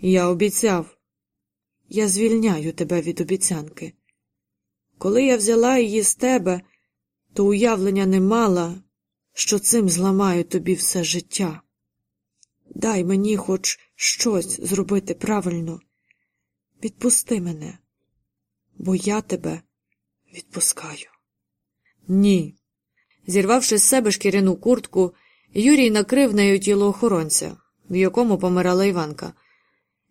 Я обіцяв, я звільняю тебе від обіцянки. Коли я взяла її з тебе, то уявлення не мала, що цим зламаю тобі все життя. Дай мені хоч щось зробити правильно. Відпусти мене, бо я тебе відпускаю. Ні. Зірвавши з себе шкіряну куртку, Юрій накрив нею тіло охоронця, в якому помирала Іванка.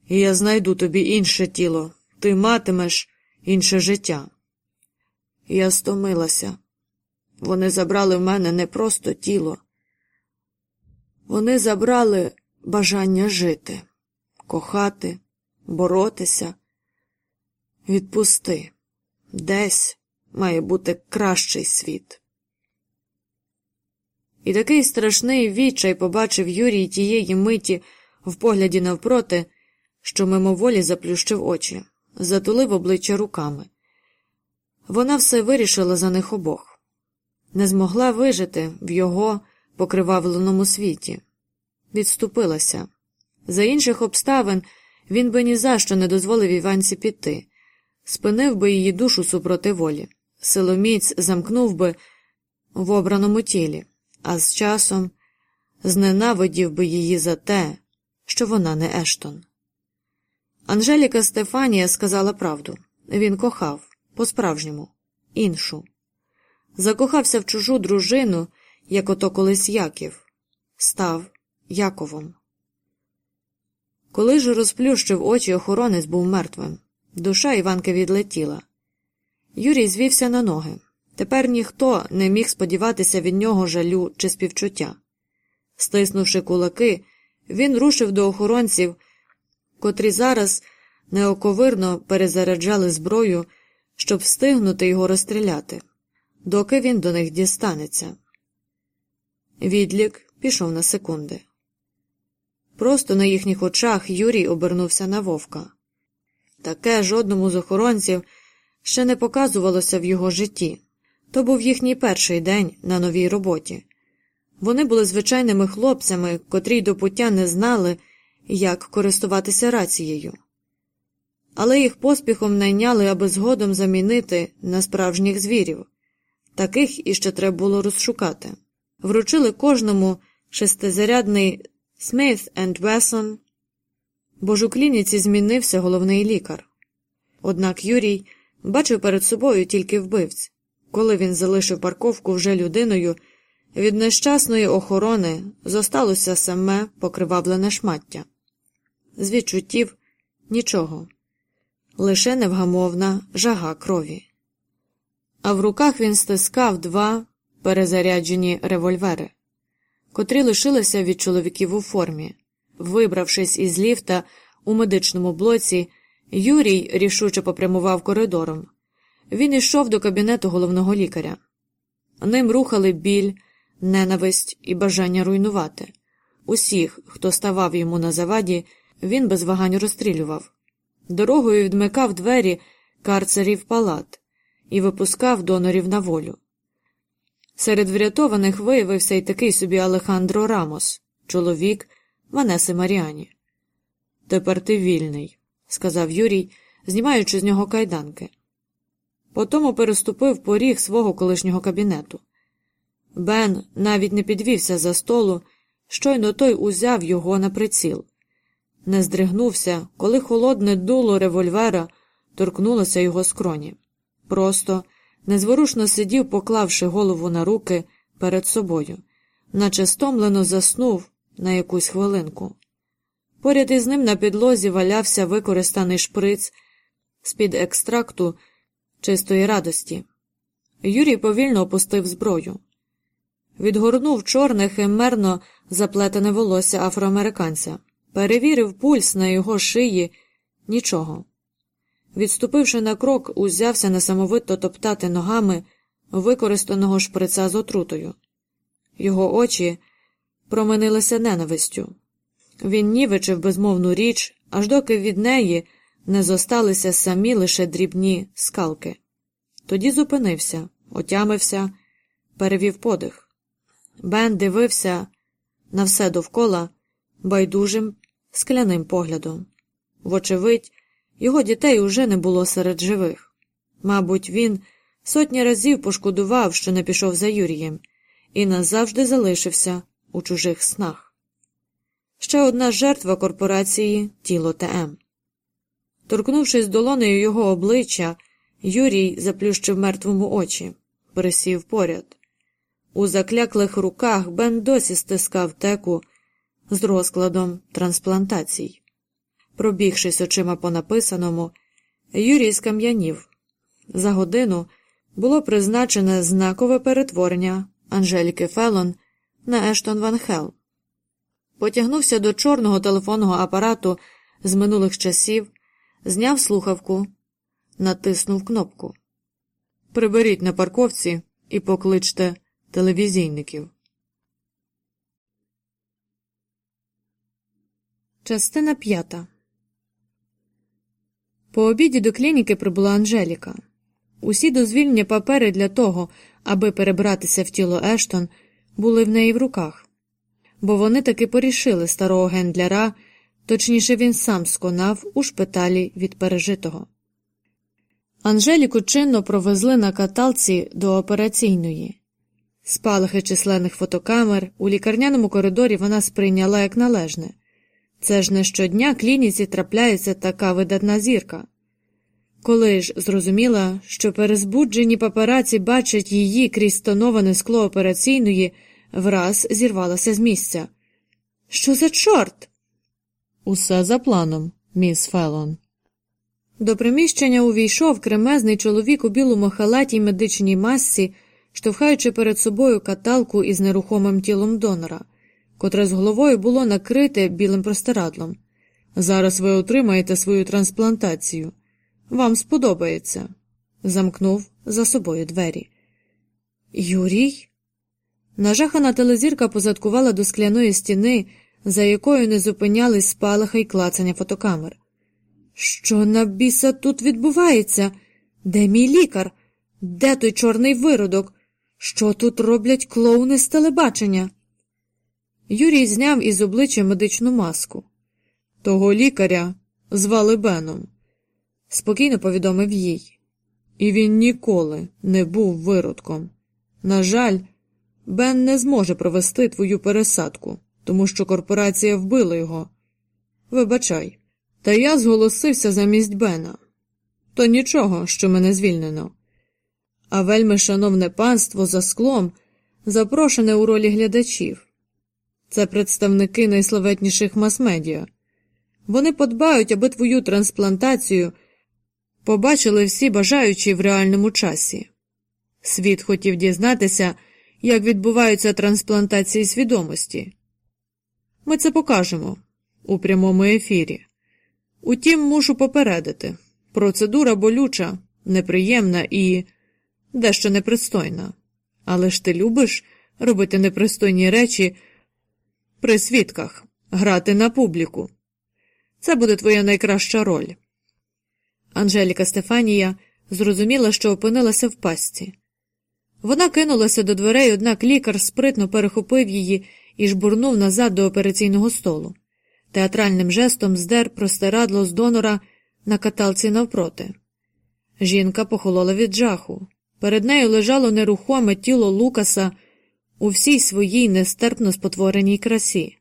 І я знайду тобі інше тіло, ти матимеш інше життя. Я стомилася. Вони забрали в мене не просто тіло. Вони забрали бажання жити, кохати, боротися. Відпусти, десь має бути кращий світ. І такий страшний відчай побачив Юрій тієї миті в погляді навпроти, що мимоволі заплющив очі, затулив обличчя руками. Вона все вирішила за них обох, не змогла вижити в його покривавленому світі, відступилася. За інших обставин він би ні за що не дозволив Іванці піти, спинив би її душу супроти волі, силоміць замкнув би в обраному тілі, а з часом зненавидів би її за те, що вона не Ештон. Анжеліка Стефанія сказала правду він кохав по-справжньому, іншу. Закохався в чужу дружину, як ото колись Яків, став Яковом. Коли ж розплющив очі, охоронець був мертвим. Душа Іванки відлетіла. Юрій звівся на ноги. Тепер ніхто не міг сподіватися від нього жалю чи співчуття. Стиснувши кулаки, він рушив до охоронців, котрі зараз неоковирно перезаряджали зброю, щоб встигнути його розстріляти, доки він до них дістанеться. Відлік пішов на секунди. Просто на їхніх очах Юрій обернувся на вовка. Таке жодному з охоронців ще не показувалося в його житті. То був їхній перший день на новій роботі. Вони були звичайними хлопцями, котрі до пуття не знали, як користуватися рацією. Але їх поспіхом найняли, аби згодом замінити на справжніх звірів. Таких іще треба було розшукати. Вручили кожному шестизарядний Smith and Wesson, бо ж у клініці змінився головний лікар. Однак Юрій бачив перед собою тільки вбивць. Коли він залишив парковку вже людиною, від нещасної охорони зосталося саме покривавлене шмаття. З відчуттів нічого, лише невгамовна жага крові. А в руках він стискав два перезаряджені револьвери, котрі лишилися від чоловіків у формі. Вибравшись із ліфта у медичному блоці, Юрій рішуче попрямував коридором. Він йшов до кабінету головного лікаря. Ним рухали біль, ненависть і бажання руйнувати. Усіх, хто ставав йому на заваді, він без вагань розстрілював. Дорогою відмикав двері карцерів палат і випускав донорів на волю. Серед врятованих виявився й такий собі Алехандро Рамос, чоловік Ванеси Маріані. Тепер ти вільний, сказав Юрій, знімаючи з нього кайданки. Потому переступив поріг свого колишнього кабінету. Бен навіть не підвівся за столу, щойно той узяв його на приціл. Не здригнувся, коли холодне дуло револьвера торкнулося його скроні. Просто незворушно сидів, поклавши голову на руки перед собою, наче стомлено заснув на якусь хвилинку. Поряд із ним на підлозі валявся використаний шприц з під екстракту чистої радості. Юрій повільно опустив зброю. Відгорнув чорне химерно заплетене волосся афроамериканця, перевірив пульс на його шиї нічого. Відступивши на крок, узявся несамовито топтати ногами використаного шприца з отрутою. Його очі променилися ненавистю. Він нівечив безмовну річ, аж доки від неї не зосталися самі лише дрібні скалки. Тоді зупинився, отямився, перевів подих. Бен дивився на все довкола байдужим скляним поглядом. Вочевидь, його дітей уже не було серед живих. Мабуть, він сотні разів пошкодував, що не пішов за Юрієм, і назавжди залишився у чужих снах. Ще одна жертва корпорації тіло ТМ. Торкнувшись долонею його обличчя, Юрій заплющив мертвому очі, присів поряд. У закляклих руках Бен досі стискав теку з розкладом трансплантацій. Пробігшись очима по написаному, Юрій скам'янів. За годину було призначене знакове перетворення Анжеліки Фелон на Ештон Ван Хел. Потягнувся до чорного телефонного апарату з минулих часів, зняв слухавку, натиснув кнопку. Приберіть на парковці і покличте телевізійників. Частина п'ята. По обіді до клініки прибула Анжеліка. Усі дозвільні папери для того, аби перебратися в тіло Ештон, були в неї в руках, бо вони таки порішили старого гендляра, точніше, він сам сконав у шпиталі від пережитого. Анжеліку чинно провезли на каталці до операційної. Спалахи численних фотокамер у лікарняному коридорі вона сприйняла як належне. Це ж не щодня клініці трапляється така видатна зірка. Коли ж зрозуміла, що перезбуджені папараці бачать її крізь тоноване скло операційної, враз зірвалася з місця. Що за чорт? Усе за планом, міс Фелон. До приміщення увійшов кремезний чоловік у білому халаті й медичній масці, штовхаючи перед собою каталку із нерухомим тілом донора, котре з головою було накрите білим простирадлом. Зараз ви отримаєте свою трансплантацію. Вам сподобається. замкнув за собою двері. Юрій? Нажахана телезірка позадкувала до скляної стіни, за якою не зупинялись спалахи й клацання фотокамер. Що на біса тут відбувається? Де мій лікар? Де той чорний виродок? Що тут роблять клоуни з телебачення? Юрій зняв із обличчя медичну маску. Того лікаря звали Беном, спокійно повідомив їй. І він ніколи не був виродком. На жаль, Бен не зможе провести твою пересадку, тому що корпорація вбила його. Вибачай. Та я зголосився замість Бена. То нічого, що мене звільнено. А вельми шановне панство за склом запрошене у ролі глядачів. Це представники найславетніших мас-медіа. Вони подбають, аби твою трансплантацію побачили всі бажаючі в реальному часі. Світ хотів дізнатися, як відбуваються трансплантації свідомості. Ми це покажемо у прямому ефірі. Утім, мушу попередити процедура болюча, неприємна і дещо непристойна. Але ж ти любиш робити непристойні речі при свідках, грати на публіку. Це буде твоя найкраща роль. Анжеліка Стефанія зрозуміла, що опинилася в пастці. Вона кинулася до дверей, однак лікар спритно перехопив її і жбурнув назад до операційного столу театральним жестом здер простирадло з донора на каталці навпроти. Жінка похолола від жаху. Перед нею лежало нерухоме тіло Лукаса у всій своїй нестерпно спотвореній красі.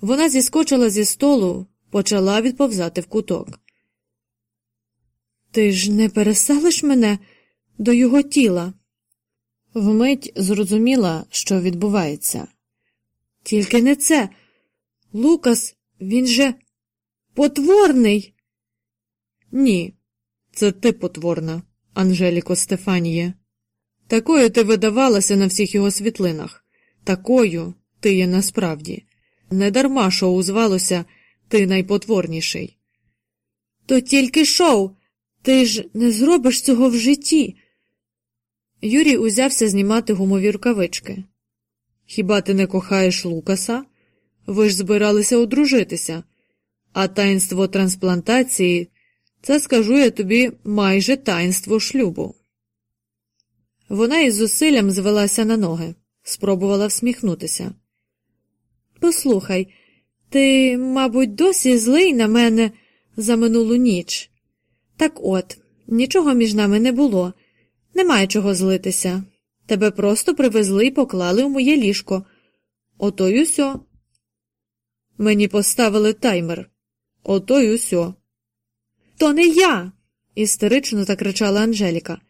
Вона зіскочила зі столу, почала відповзати в куток. Ти ж не переселиш мене до його тіла? Вмить зрозуміла, що відбувається. Тільки не це. Лукас, він же потворний. Ні, це ти потворна, Анжеліко Стефаніє. Такою ти видавалася на всіх його світлинах. Такою ти є насправді. Недарма шоу звалося ти найпотворніший. То тільки шоу. Ти ж не зробиш цього в житті. Юрій узявся знімати гумові рукавички. Хіба ти не кохаєш Лукаса? Ви ж збиралися одружитися, А таїнство трансплантації це скажу я тобі майже таїнство шлюбу. Вона із зусиллям звелася на ноги, спробувала всміхнутися. Послухай, ти, мабуть, досі злий на мене за минулу ніч. Так от, нічого між нами не було, немає чого злитися. Тебе просто привезли і поклали у моє ліжко. Ото й усьо. Мені поставили таймер. Ото й усьо. То не я. істерично закричала Анжеліка.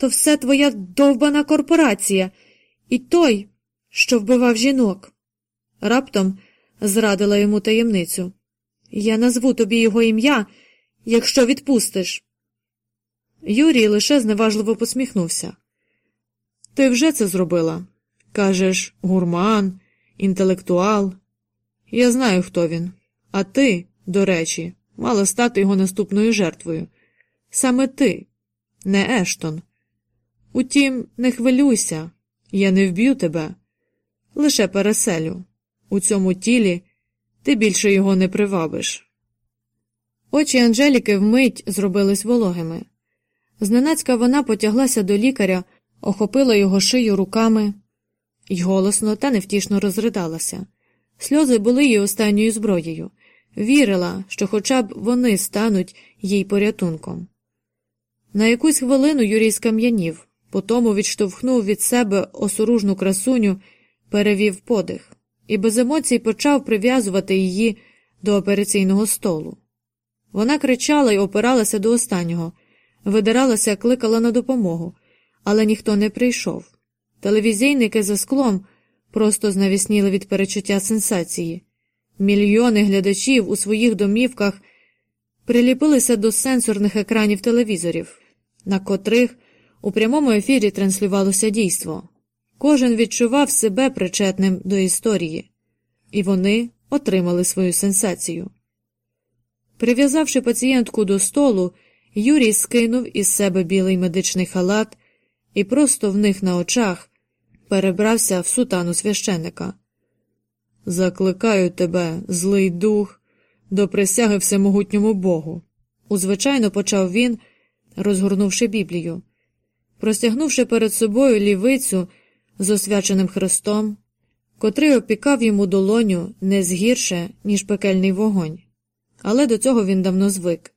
То все твоя довбана корпорація, і той, що вбивав жінок. Раптом зрадила йому таємницю. Я назву тобі його ім'я, якщо відпустиш. Юрій лише зневажливо посміхнувся. Ти вже це зробила. Кажеш, гурман, інтелектуал. Я знаю, хто він. А ти, до речі, мала стати його наступною жертвою. Саме ти, не Ештон. Утім, не хвилюйся, я не вб'ю тебе, лише переселю. У цьому тілі ти більше його не привабиш. Очі Анжеліки вмить зробились вологими. Зненацька вона потяглася до лікаря, охопила його шию руками й голосно та невтішно розридалася. Сльози були її останньою зброєю, вірила, що хоча б вони стануть їй порятунком. На якусь хвилину Юрій скам'янів, потому відштовхнув від себе осоружну красуню, перевів подих і без емоцій почав прив'язувати її до операційного столу. Вона кричала й опиралася до останнього, видиралася, кликала на допомогу, але ніхто не прийшов. Телевізійники за склом просто знавісніли від перечуття сенсації. Мільйони глядачів у своїх домівках приліпилися до сенсорних екранів телевізорів, на котрих у прямому ефірі транслювалося дійство. Кожен відчував себе причетним до історії, і вони отримали свою сенсацію. Прив'язавши пацієнтку до столу, Юрій скинув із себе білий медичний халат і просто в них на очах перебрався в сутану священика. Закликаю тебе, злий дух, до присяги всемогутньому Богу. Узвичайно почав він, розгорнувши Біблію. Простягнувши перед собою лівицю з освяченим хрестом, котрий опікав йому долоню не згірше, ніж пекельний вогонь. Але до цього він давно звик,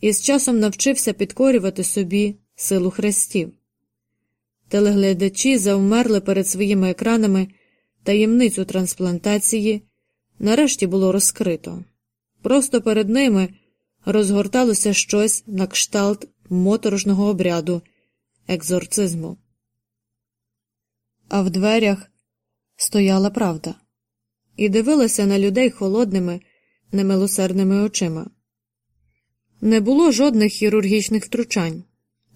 і з часом навчився підкорювати собі силу хрестів. Телеглядачі завмерли перед своїми екранами таємницю трансплантації, нарешті було розкрито. Просто перед ними розгорталося щось на кшталт моторошного обряду екзорцизму. А в дверях стояла правда і дивилася на людей холодними, немилосердними очима. Не було жодних хірургічних втручань,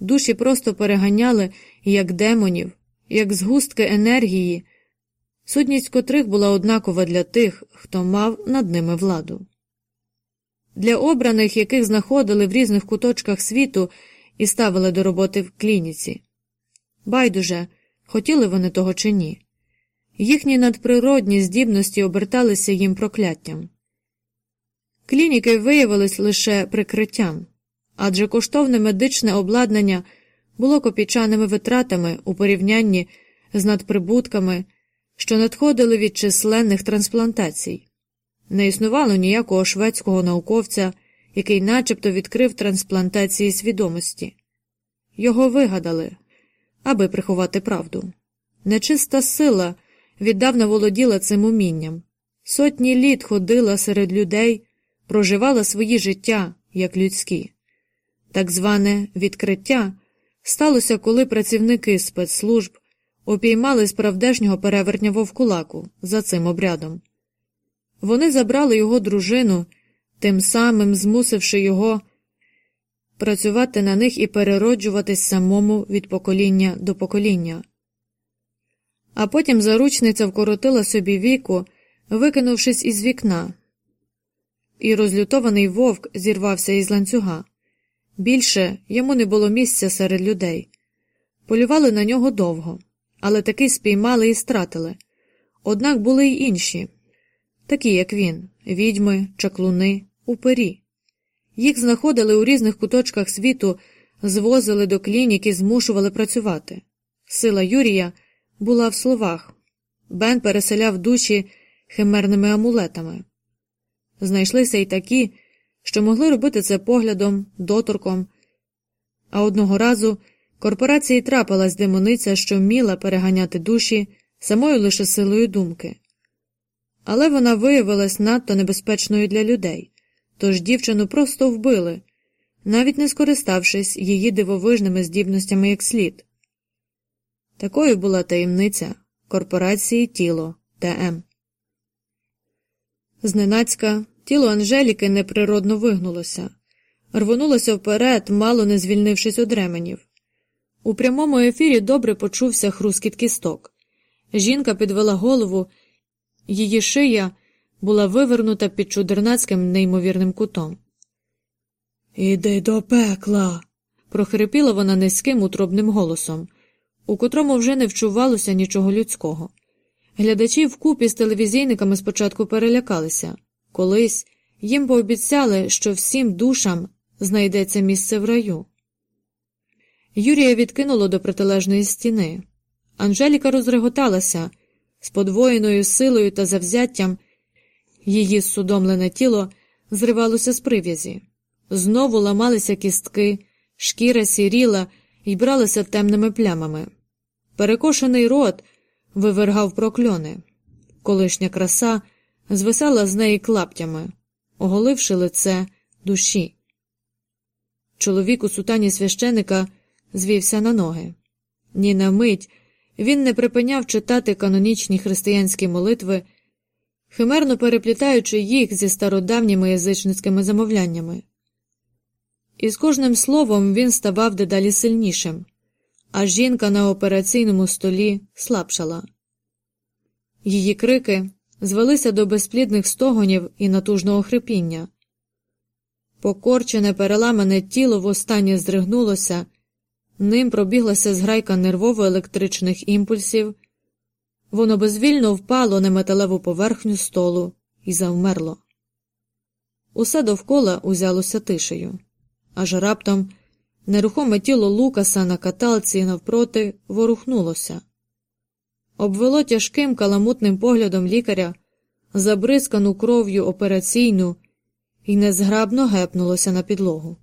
душі просто переганяли як демонів, як згустки енергії, сутність котрих була однакова для тих, хто мав над ними владу. Для обраних, яких знаходили в різних куточках світу і ставили до роботи в клініці. Байдуже, хотіли вони того чи ні. Їхні надприродні здібності оберталися їм прокляттям. Клініки виявились лише прикриттям, адже коштовне медичне обладнання було копійчаними витратами у порівнянні з надприбутками, що надходили від численних трансплантацій. Не існувало ніякого шведського науковця, який начебто відкрив трансплантації свідомості. Його вигадали, аби приховати правду. Нечиста сила віддавна володіла цим умінням, сотні літ ходила серед людей, проживала свої життя як людські. Так зване відкриття сталося, коли працівники спецслужб опіймали справдешнього перевертня вовкулаку за цим обрядом. Вони забрали його дружину, тим самим змусивши його працювати на них і перероджуватись самому від покоління до покоління. А потім заручниця вкоротила собі віку, викинувшись із вікна, і розлютований вовк зірвався із ланцюга. Більше йому не було місця серед людей. Полювали на нього довго, але таки спіймали і стратили. Однак були й інші, такі, як він відьми, чаклуни, упері. Їх знаходили у різних куточках світу, звозили до клінік і змушували працювати. Сила Юрія була в словах. Бен переселяв душі химерними амулетами. Знайшлися й такі, що могли робити це поглядом, доторком. А одного разу корпорації трапилась демониця, що вміла переганяти душі самою лише силою думки. Але вона виявилась надто небезпечною для людей, тож дівчину просто вбили, навіть не скориставшись її дивовижними здібностями як слід. Такою була таємниця корпорації тіло ТМ. Зненацька тіло Анжеліки неприродно вигнулося, рвонулося вперед, мало не звільнившись од ременів. У прямому ефірі добре почувся хрускіт кісток. Жінка підвела голову, її шия була вивернута під чудернацьким неймовірним кутом. Іди до пекла. прохрипіла вона низьким утробним голосом, у котрому вже не вчувалося нічого людського. Глядачі вкупі з телевізійниками спочатку перелякалися колись їм пообіцяли, що всім душам знайдеться місце в раю. Юрія відкинуло до протилежної стіни. Анжеліка розреготалася з подвоєною силою та завзяттям, її судомлене тіло зривалося з прив'язі. Знову ламалися кістки, шкіра сіріла і бралася темними плямами. Перекошений рот вивергав прокльони. Колишня краса звисала з неї клаптями, оголивши лице душі. Чоловік у сутані священика звівся на ноги. Ні на мить він не припиняв читати канонічні християнські молитви, химерно переплітаючи їх зі стародавніми язичницькими замовляннями. І з кожним словом він ставав дедалі сильнішим, а жінка на операційному столі слабшала. Її крики звелися до безплідних стогонів і натужного хрипіння. Покорчене переламане тіло востаннє здригнулося, ним пробіглася зграйка нервово електричних імпульсів, воно безвільно впало на металеву поверхню столу і завмерло. Усе довкола узялося тишею, аж раптом нерухоме тіло Лукаса на каталці навпроти ворухнулося обвело тяжким каламутним поглядом лікаря, забризкану кров'ю операційну, і незграбно гепнулося на підлогу.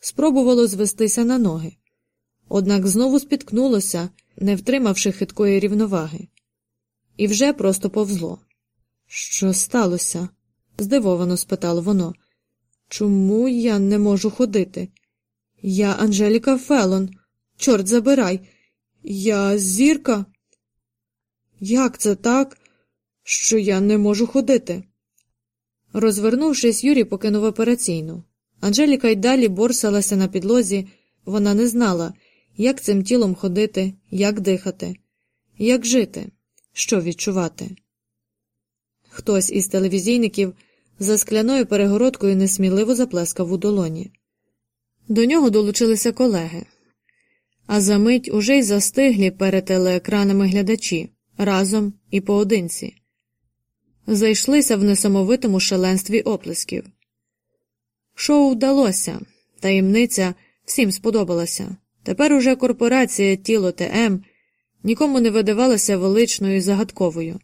Спробувало звестися на ноги, однак знову спіткнулося, не втримавши хиткої рівноваги, і вже просто повзло. Що сталося? здивовано спитало воно. Чому я не можу ходити? Я Анжеліка Фелон, чорт забирай, я зірка. Як це так, що я не можу ходити? Розвернувшись, Юрій покинув операційну. Анжеліка й далі борсалася на підлозі, вона не знала, як цим тілом ходити, як дихати, як жити, що відчувати. Хтось із телевізійників за скляною перегородкою несміливо заплескав у долоні. До нього долучилися колеги, а за мить уже й застиглі перед телеекранами глядачі разом і поодинці, зайшлися в несамовитому шаленстві оплесків. Шоу вдалося, таємниця всім сподобалася. Тепер уже корпорація тіло ТМ нікому не видавалася величною і загадковою.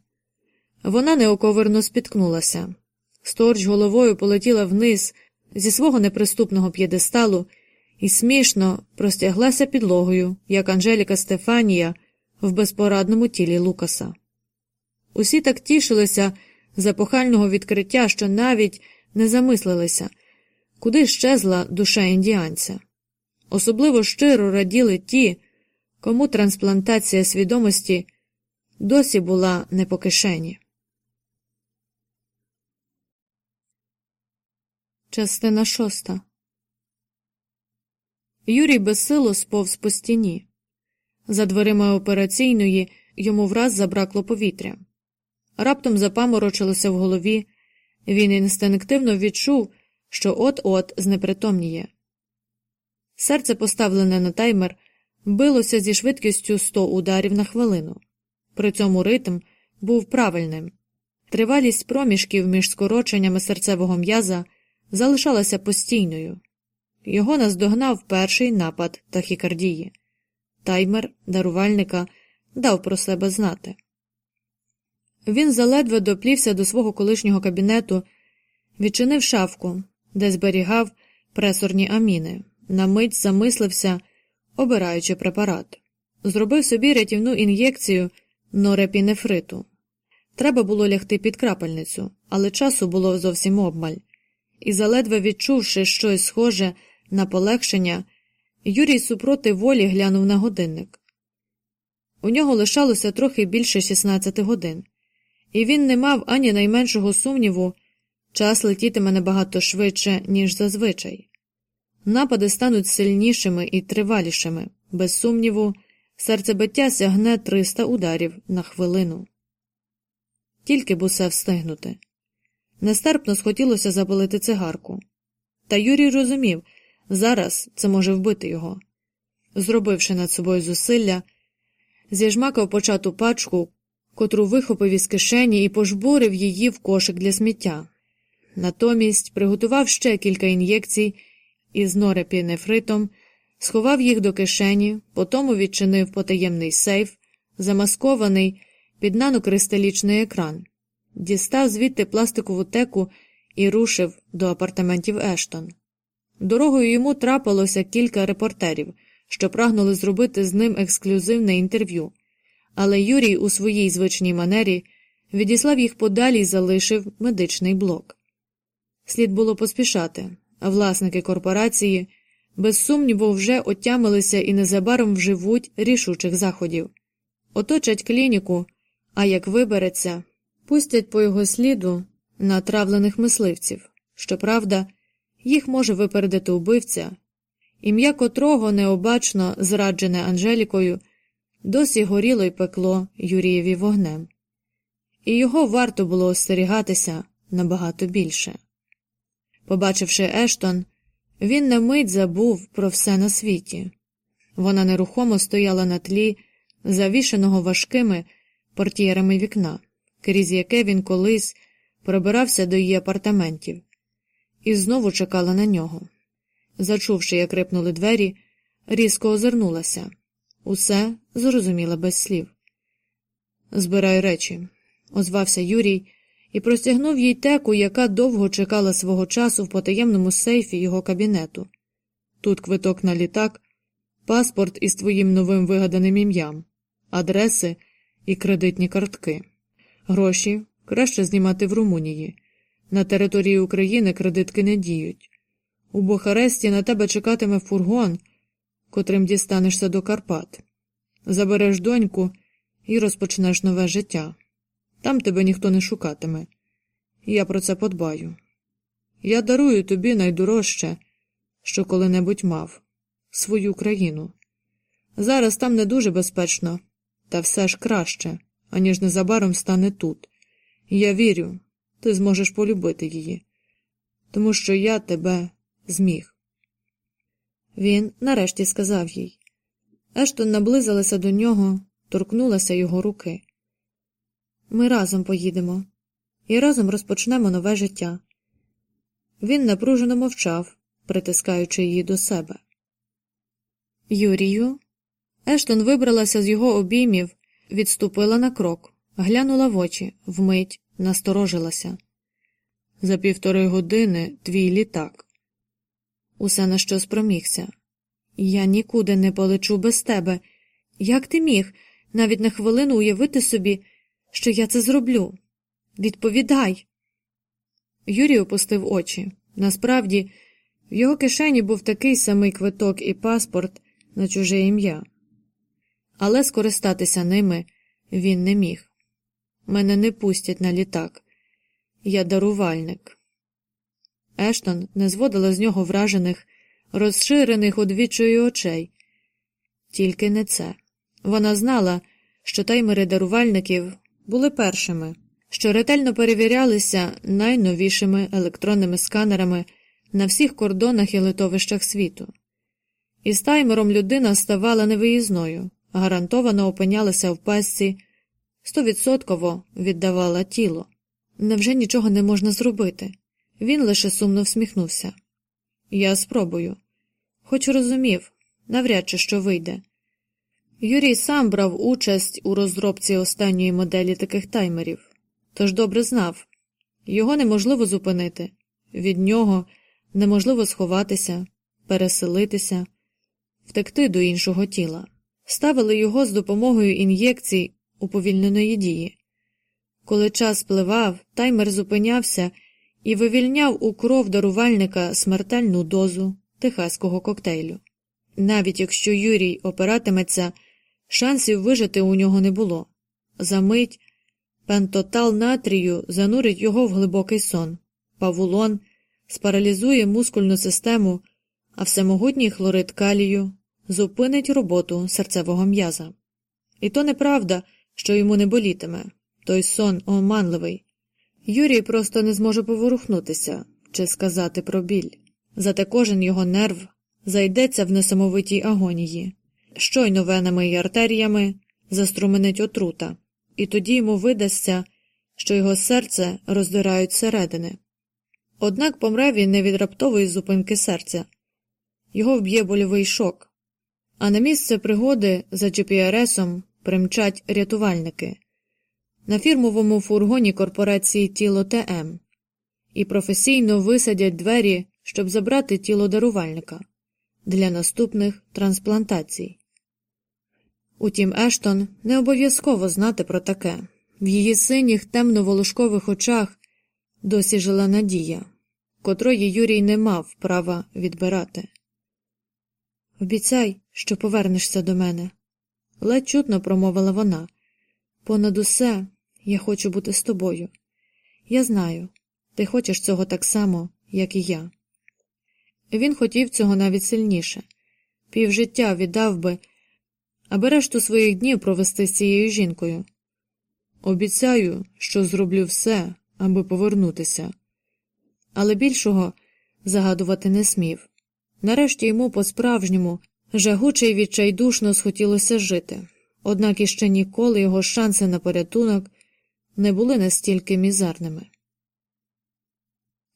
Вона неоковерно спіткнулася, сторч головою полетіла вниз зі свого неприступного п'єдесталу і смішно простяглася підлогою, як Анжеліка Стефанія в безпорадному тілі Лукаса. Усі так тішилися з епохального відкриття, що навіть не замислилися, куди щезла душа індіанця. Особливо щиро раділи ті, кому трансплантація свідомості досі була не по кишені. Частина шоста Юрій безсило сповз по стіні. За дверима операційної йому враз забракло повітря. Раптом запаморочилося в голові, він інстинктивно відчув, що от-от знепритомніє. Серце, поставлене на таймер, билося зі швидкістю 100 ударів на хвилину. При цьому ритм був правильним Тривалість проміжків між скороченнями серцевого м'яза залишалася постійною. Його наздогнав перший напад тахікардії. Таймер дарувальника дав про себе знати. Він заледве доплівся до свого колишнього кабінету, відчинив шафку, де зберігав пресорні аміни, на мить замислився, обираючи препарат. Зробив собі рятівну ін'єкцію норепінефриту. Треба було лягти під крапельницю, але часу було зовсім обмаль, і, заледве відчувши щось схоже на полегшення, Юрій супроти волі глянув на годинник. У нього лишалося трохи більше 16 годин, і він не мав ані найменшого сумніву, час летітиме набагато швидше, ніж зазвичай. Напади стануть сильнішими і тривалішими, без сумніву, серцебиття сягне 300 ударів на хвилину. Тільки б усе встигнути. Нестерпно схотілося запалити цигарку. Та Юрій розумів зараз це може вбити його. Зробивши над собою зусилля, зіжмакав почату пачку, котру вихопив із кишені і пожбурив її в кошик для сміття. Натомість приготував ще кілька ін'єкцій із норепінефритом, сховав їх до кишені, потому відчинив потаємний сейф, замаскований під нанокристалічний екран, дістав звідти пластикову теку і рушив до апартаментів Ештон. Дорогою йому трапилося кілька репортерів, що прагнули зробити з ним ексклюзивне інтерв'ю, але Юрій у своїй звичній манері відіслав їх подалі і залишив медичний блок. Слід було поспішати, власники корпорації без сумніву вже отямилися і незабаром вживуть рішучих заходів, оточать клініку, а як вибереться, пустять по його сліду натравлених мисливців. Щоправда, їх може випередити убивця, ім'я котрого необачно зраджене Анжелікою, досі горіло й пекло Юрієві вогнем, і його варто було остерігатися набагато більше. Побачивши Ештон, він на мить забув про все на світі. Вона нерухомо стояла на тлі, завішеного важкими портьєрами вікна, крізь яке він колись пробирався до її апартаментів, і знову чекала на нього. Зачувши, як рипнули двері, різко озирнулася. Усе зрозуміла без слів. Збирай речі, озвався Юрій і простягнув їй теку, яка довго чекала свого часу в потаємному сейфі його кабінету. Тут квиток на літак, паспорт із твоїм новим вигаданим ім'ям, адреси і кредитні картки. Гроші краще знімати в Румунії. На території України кредитки не діють. У Бухаресті на тебе чекатиме фургон, котрим дістанешся до Карпат. Забереш доньку і розпочнеш нове життя. Там тебе ніхто не шукатиме. Я про це подбаю. Я дарую тобі найдорожче, що коли-небудь мав свою країну. Зараз там не дуже безпечно, та все ж краще, аніж незабаром стане тут. Я вірю, ти зможеш полюбити її, тому що я тебе зміг. Він нарешті сказав їй. Ештон наблизилася до нього, торкнулася його руки. Ми разом поїдемо і разом розпочнемо нове життя. Він напружено мовчав, притискаючи її до себе. Юрію. Ештон вибралася з його обіймів, відступила на крок, глянула в очі, вмить насторожилася. За півтори години твій літак. Усе на що спромігся. Я нікуди не полечу без тебе. Як ти міг навіть на хвилину уявити собі, що я це зроблю? Відповідай. Юрій опустив очі. Насправді, в його кишені був такий самий квиток і паспорт на чуже ім'я, але скористатися ними він не міг. Мене не пустять на літак. Я дарувальник. Ештон не зводила з нього вражених, розширених одвічою очей. Тільки не це. Вона знала, що таймери дарувальників були першими, що ретельно перевірялися найновішими електронними сканерами на всіх кордонах і литовищах світу. Із таймером людина ставала невиїзною, гарантовано опинялася в пастці, стовідсотково віддавала тіло. Невже нічого не можна зробити? Він лише сумно всміхнувся. Я спробую. Хоч розумів, навряд чи що вийде. Юрій сам брав участь у розробці останньої моделі таких таймерів, тож добре знав його неможливо зупинити, від нього неможливо сховатися, переселитися, втекти до іншого тіла. Ставили його з допомогою ін'єкцій уповільненої дії. Коли час спливав, таймер зупинявся і вивільняв у кров дарувальника смертельну дозу техаського коктейлю. Навіть якщо Юрій опиратиметься, шансів вижити у нього не було. Замить пентотал натрію занурить його в глибокий сон, павулон спаралізує мускульну систему, а всемогутній хлорид калію зупинить роботу серцевого м'яза. І то неправда, що йому не болітиме той сон оманливий. Юрій просто не зможе поворухнутися чи сказати про біль. Зате кожен його нерв зайдеться в несамовитій агонії, щойно венами і артеріями заструменить отрута, і тоді йому видасться, що його серце роздирають зсередини. Однак помре він не від раптової зупинки серця, його вб'є больовий шок, а на місце пригоди за GPRS-ом примчать рятувальники на фірмовому фургоні корпорації Тіло ТМ і професійно висадять двері, щоб забрати тіло дарувальника для наступних трансплантацій. Утім, Ештон не обов'язково знати про таке в її синіх темно-волошкових очах досі жила надія, котрої Юрій не мав права відбирати. Обіцяй, що повернешся до мене, ледь чутно промовила вона. Понад усе я хочу бути з тобою. Я знаю, ти хочеш цього так само, як і я. Він хотів цього навіть сильніше півжиття віддав би, аби решту своїх днів провести з цією жінкою. Обіцяю, що зроблю все, аби повернутися, але більшого загадувати не смів. Нарешті йому по-справжньому жагуче й відчайдушно схотілося жити, однак іще ніколи його шанси на порятунок не були настільки мізерними.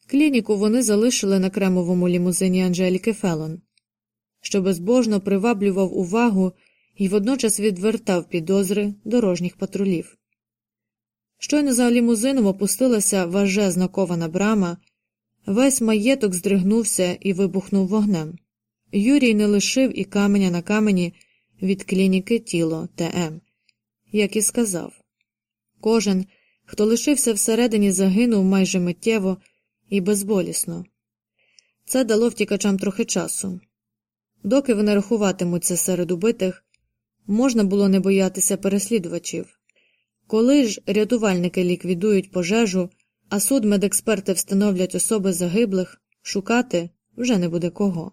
Клініку вони залишили на кремовому лімузині Анжеліки Фелон, що безбожно приваблював увагу і водночас відвертав підозри дорожніх патрулів. Щойно за лімузином опустилася важезна кована брама, весь маєток здригнувся і вибухнув вогнем. Юрій не лишив і каменя на камені від клініки тіло ТМ, як і сказав. Кожен, хто лишився всередині, загинув майже миттєво і безболісно. Це дало втікачам трохи часу. Доки вони рахуватимуться серед убитих, можна було не боятися переслідувачів. Коли ж рятувальники ліквідують пожежу, а суд медексперти встановлять особи загиблих, шукати вже не буде кого.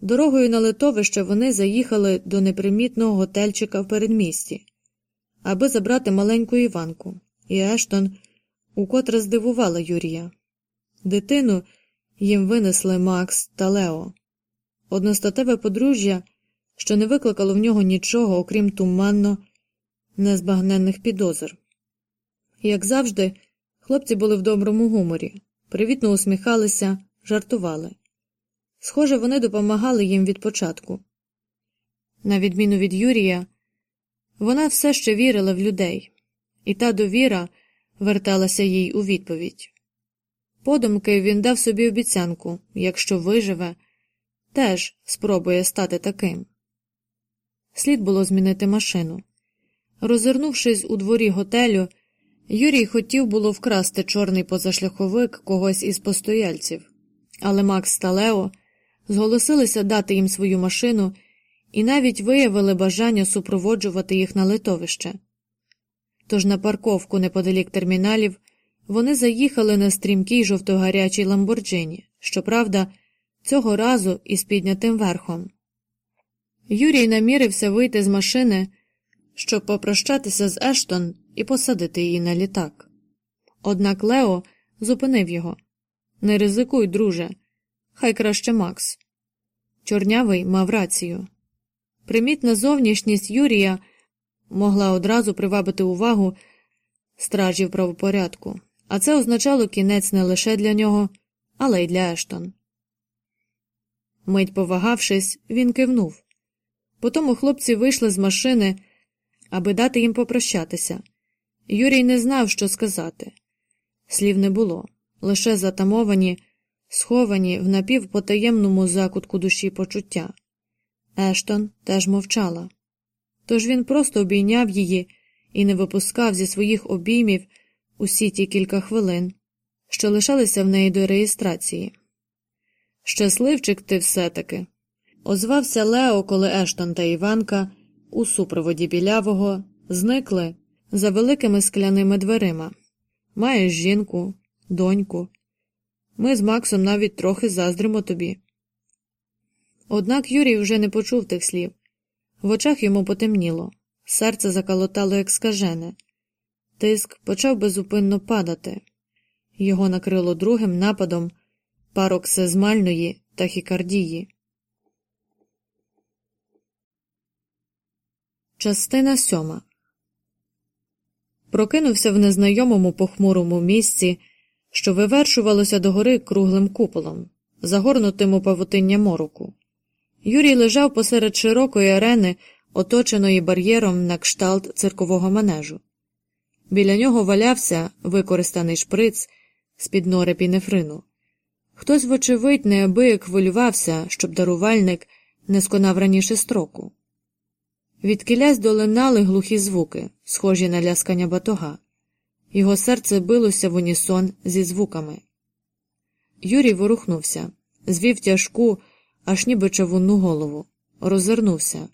Дорогою на литовище вони заїхали до непримітного готельчика в передмісті аби забрати маленьку Іванку, і Ештон укотре здивувала Юрія. Дитину їм винесли Макс та Лео, одностатеве подружжя, що не викликало в нього нічого, окрім туманно незбагненних підозр. Як завжди, хлопці були в доброму гуморі, привітно усміхалися, жартували. Схоже, вони допомагали їм від початку. На відміну від Юрія, вона все ще вірила в людей, і та довіра верталася їй у відповідь. Подумки він дав собі обіцянку якщо виживе, теж спробує стати таким. Слід було змінити машину. Розвернувшись у дворі готелю, Юрій хотів було вкрасти чорний позашляховик когось із постояльців, але Макс та Лео зголосилися дати їм свою машину і навіть виявили бажання супроводжувати їх на литовище. Тож на парковку неподалік терміналів вони заїхали на стрімкій жовтогарячій ламборджині, щоправда, цього разу із піднятим верхом. Юрій намірився вийти з машини, щоб попрощатися з Ештон і посадити її на літак. Однак Лео зупинив його Не ризикуй, друже, хай краще Макс. Чорнявий мав рацію. Примітна зовнішність Юрія могла одразу привабити увагу стражів правопорядку, а це означало кінець не лише для нього, але й для Ештон. Мить повагавшись, він кивнув. Потому хлопці вийшли з машини, аби дати їм попрощатися. Юрій не знав, що сказати. Слів не було, лише затамовані, сховані в напівпотаємному закутку душі почуття. Ештон теж мовчала. Тож він просто обійняв її і не випускав зі своїх обіймів усі ті кілька хвилин, що лишалися в неї до реєстрації. Щасливчик ти все таки, озвався Лео, коли Ештон та Іванка у супроводі білявого зникли за великими скляними дверима. Маєш жінку, доньку. Ми з Максом навіть трохи заздримо тобі. Однак Юрій вже не почув тих слів. В очах йому потемніло, серце закалотало, як скажене. Тиск почав безупинно падати. Його накрило другим нападом пароксизмальної тахікардії. Частина сьома Прокинувся в незнайомому похмурому місці, що вивершувалося догори круглим куполом, загорнутим у павутиння мороку. Юрій лежав посеред широкої арени, оточеної бар'єром на кшталт циркового манежу. Біля нього валявся використаний шприц з під нори пінефрину. Хтось, вочевидь, неабияк хвилювався, щоб дарувальник не сконав раніше строку. Відкілясь долинали глухі звуки, схожі на ляскання батога. Його серце билося в унісон зі звуками. Юрій ворухнувся, звів тяжку, аж ніби човунну голову, розвернувся.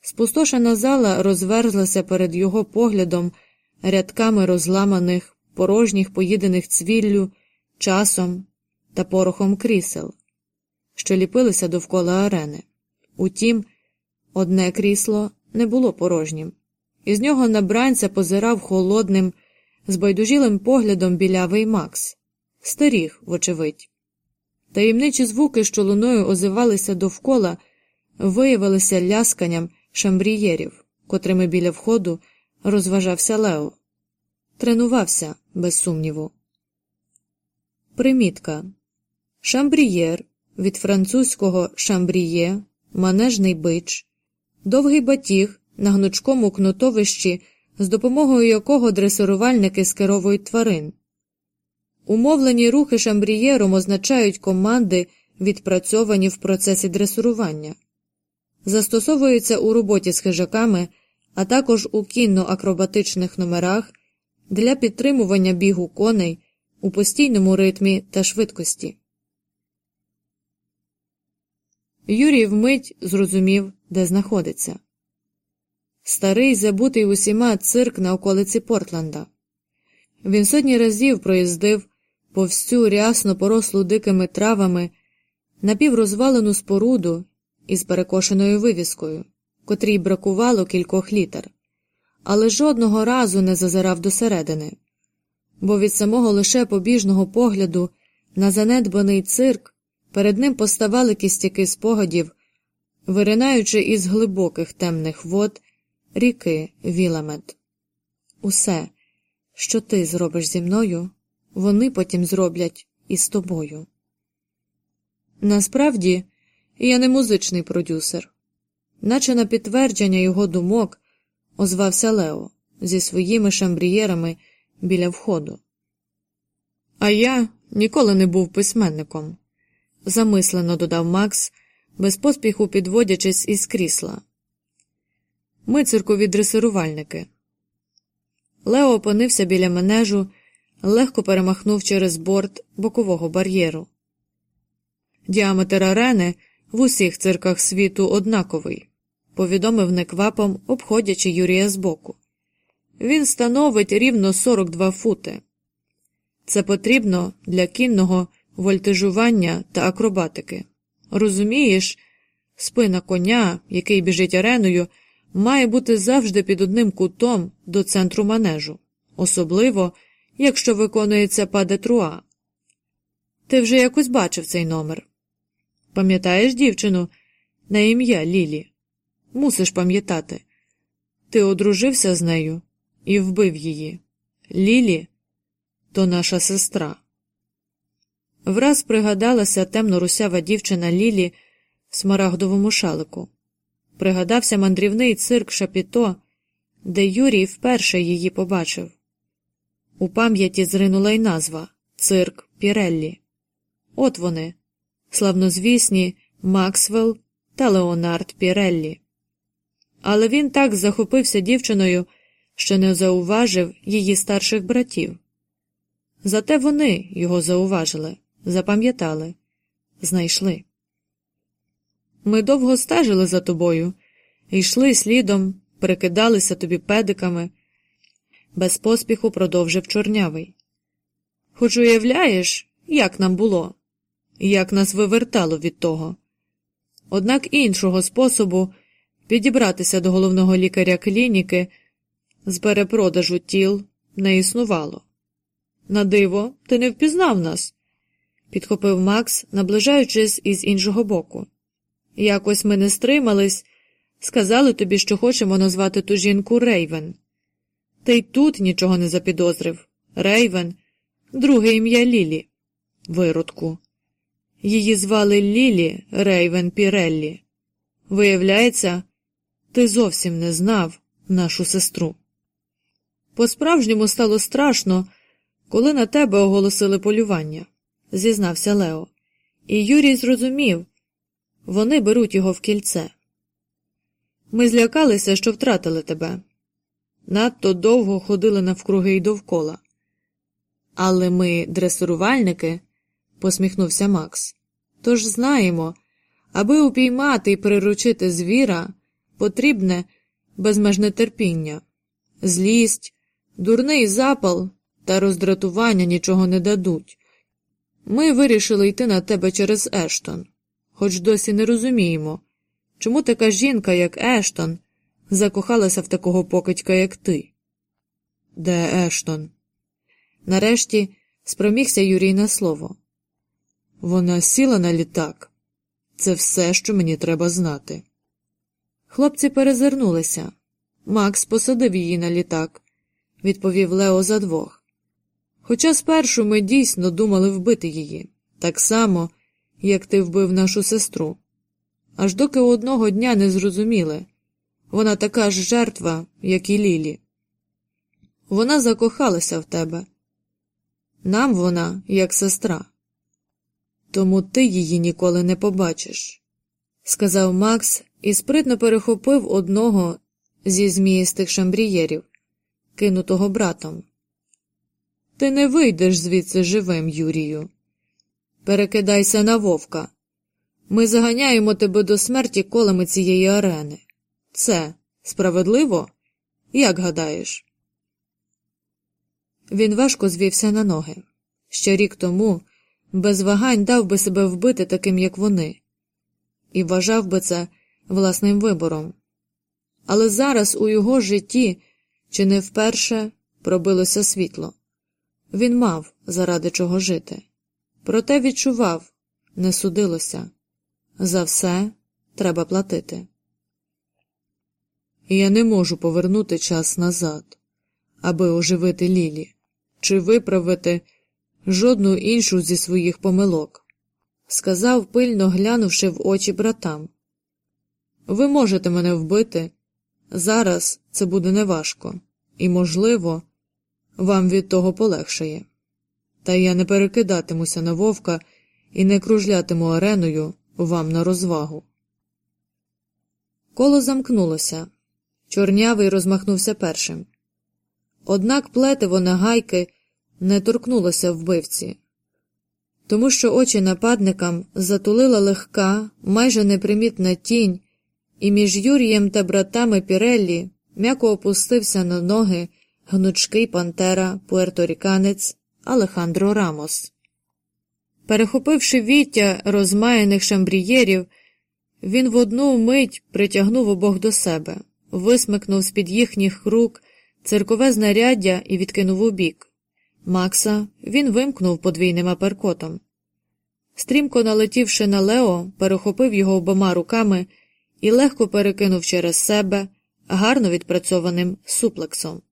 Спустошена зала розверзлася перед його поглядом рядками розламаних, порожніх, поїдених цвіллю, часом та порохом крісел, що ліпилися довкола арени. Утім, одне крісло не було порожнім, із нього на бранця позирав холодним, збайдужілим поглядом білявий Макс, старіг, вочевидь. Таємничі звуки, що луною озивалися довкола, виявилися лясканням шамбрієрів, котрими біля входу розважався Лео. Тренувався, без сумніву. Примітка Шамбрієр від французького шамбріє, манежний бич, довгий батіг на гнучкому кнутовищі, з допомогою якого дресирувальники скеровують тварин. Умовлені рухи шамбрієром означають команди, відпрацьовані в процесі дресурування, застосовуються у роботі з хижаками, а також у кінно-акробатичних номерах для підтримування бігу коней у постійному ритмі та швидкості. Юрій вмить зрозумів, де знаходиться старий забутий усіма цирк на околиці Портленда. Він сотні разів проїздив повсю рясно порослу дикими травами напіврозвалену споруду із перекошеною вивіскою, котрій бракувало кількох літер, але жодного разу не зазирав досередини, бо від самого лише побіжного погляду на занедбаний цирк перед ним поставали кістяки спогадів, виринаючи із глибоких темних вод ріки Віламет. Усе, що ти зробиш зі мною, вони потім зроблять із тобою. Насправді, я не музичний продюсер, наче на підтвердження його думок озвався Лео зі своїми шамбрієрами біля входу. А я ніколи не був письменником, замислено додав Макс, без поспіху підводячись із крісла. Ми циркові дресирувальники. Лео опинився біля менежу, легко перемахнув через борт бокового бар'єру. Діаметр арени в усіх цирках світу однаковий, повідомив неквапом, обходячи Юрія збоку. Він становить рівно 42 фути. Це потрібно для кінного вольтежування та акробатики. Розумієш, спина коня, який біжить ареною, має бути завжди під одним кутом до центру манежу, особливо, якщо виконується падетруа. Ти вже якось бачив цей номер. Пам'ятаєш дівчину на ім'я Лілі? Мусиш пам'ятати. Ти одружився з нею і вбив її. Лілі то наша сестра. Враз пригадалася темно русява дівчина Лілі в смарагдовому шалику. Пригадався мандрівний цирк Шапіто, де Юрій вперше її побачив. У пам'яті зринула й назва Цирк Піреллі. От вони, славнозвісні Максвелл та Леонард Піреллі. Але він так захопився дівчиною, що не зауважив її старших братів. Зате вони його зауважили, запам'ятали, знайшли. Ми довго стежили за тобою, йшли слідом, перекидалися тобі педиками, без поспіху продовжив чорнявий. Хоч уявляєш, як нам було, як нас вивертало від того. Однак іншого способу підібратися до головного лікаря клініки з перепродажу тіл не існувало. На диво, ти не впізнав нас, підхопив Макс, наближаючись із іншого боку. Якось ми не стримались, сказали тобі, що хочемо назвати ту жінку Рейвен. Ти й тут нічого не запідозрив. Рейвен, друге ім'я Лілі, виродку. Її звали Лілі Рейвен Піреллі. Виявляється, ти зовсім не знав нашу сестру. По справжньому стало страшно, коли на тебе оголосили полювання, зізнався Лео, і Юрій зрозумів вони беруть його в кільце. Ми злякалися, що втратили тебе. Надто довго ходили навкруги й довкола. Але ми дресирувальники, посміхнувся Макс. Тож знаємо, аби упіймати і приручити звіра, потрібне безмежне терпіння, злість, дурний запал та роздратування нічого не дадуть. Ми вирішили йти на тебе через Ештон, хоч досі не розуміємо, чому така жінка, як Ештон, закохалася в такого покидька, як ти. Де Ештон? Нарешті спромігся Юрій на слово. Вона сіла на літак. Це все, що мені треба знати. Хлопці перезирнулися. Макс посадив її на літак, відповів Лео за двох. Хоча спершу ми дійсно думали вбити її, так само, як ти вбив нашу сестру. Аж доки одного дня не зрозуміли вона така ж жертва, як і Лілі. Вона закохалася в тебе. Нам вона як сестра. Тому ти її ніколи не побачиш, сказав Макс і спритно перехопив одного зі зміїстих шамбрієрів, кинутого братом. Ти не вийдеш звідси живим, Юрію. Перекидайся на вовка. Ми заганяємо тебе до смерті колами цієї арени. Це справедливо? Як гадаєш? Він важко звівся на ноги. Ще рік тому без вагань дав би себе вбити таким, як вони, і вважав би це власним вибором. Але зараз у його житті чи не вперше пробилося світло. Він мав заради чого жити, проте відчував не судилося за все треба платити. Я не можу повернути час назад, аби оживити Лілі, чи виправити жодну іншу зі своїх помилок, сказав, пильно глянувши в очі братам. Ви можете мене вбити. Зараз це буде неважко, і, можливо, вам від того полегшає. Та я не перекидатимуся на вовка і не кружлятиму ареною вам на розвагу. Коло замкнулося. Чорнявий розмахнувся першим. Однак плетиво на гайки не торкнулося вбивці, тому що очі нападникам затулила легка, майже непримітна тінь, і між Юрієм та братами Піреллі м'яко опустився на ноги гнучкий пантера пуерторіканець Алехандро Рамос. Перехопивши віття розмаяних шамбрієрів, він в одну мить притягнув обох до себе, висмикнув з під їхніх рук циркове знаряддя і відкинув у бік. Макса він вимкнув подвійним аперкотом. Стрімко налетівши на Лео, перехопив його обома руками і легко перекинув через себе гарно відпрацьованим суплексом.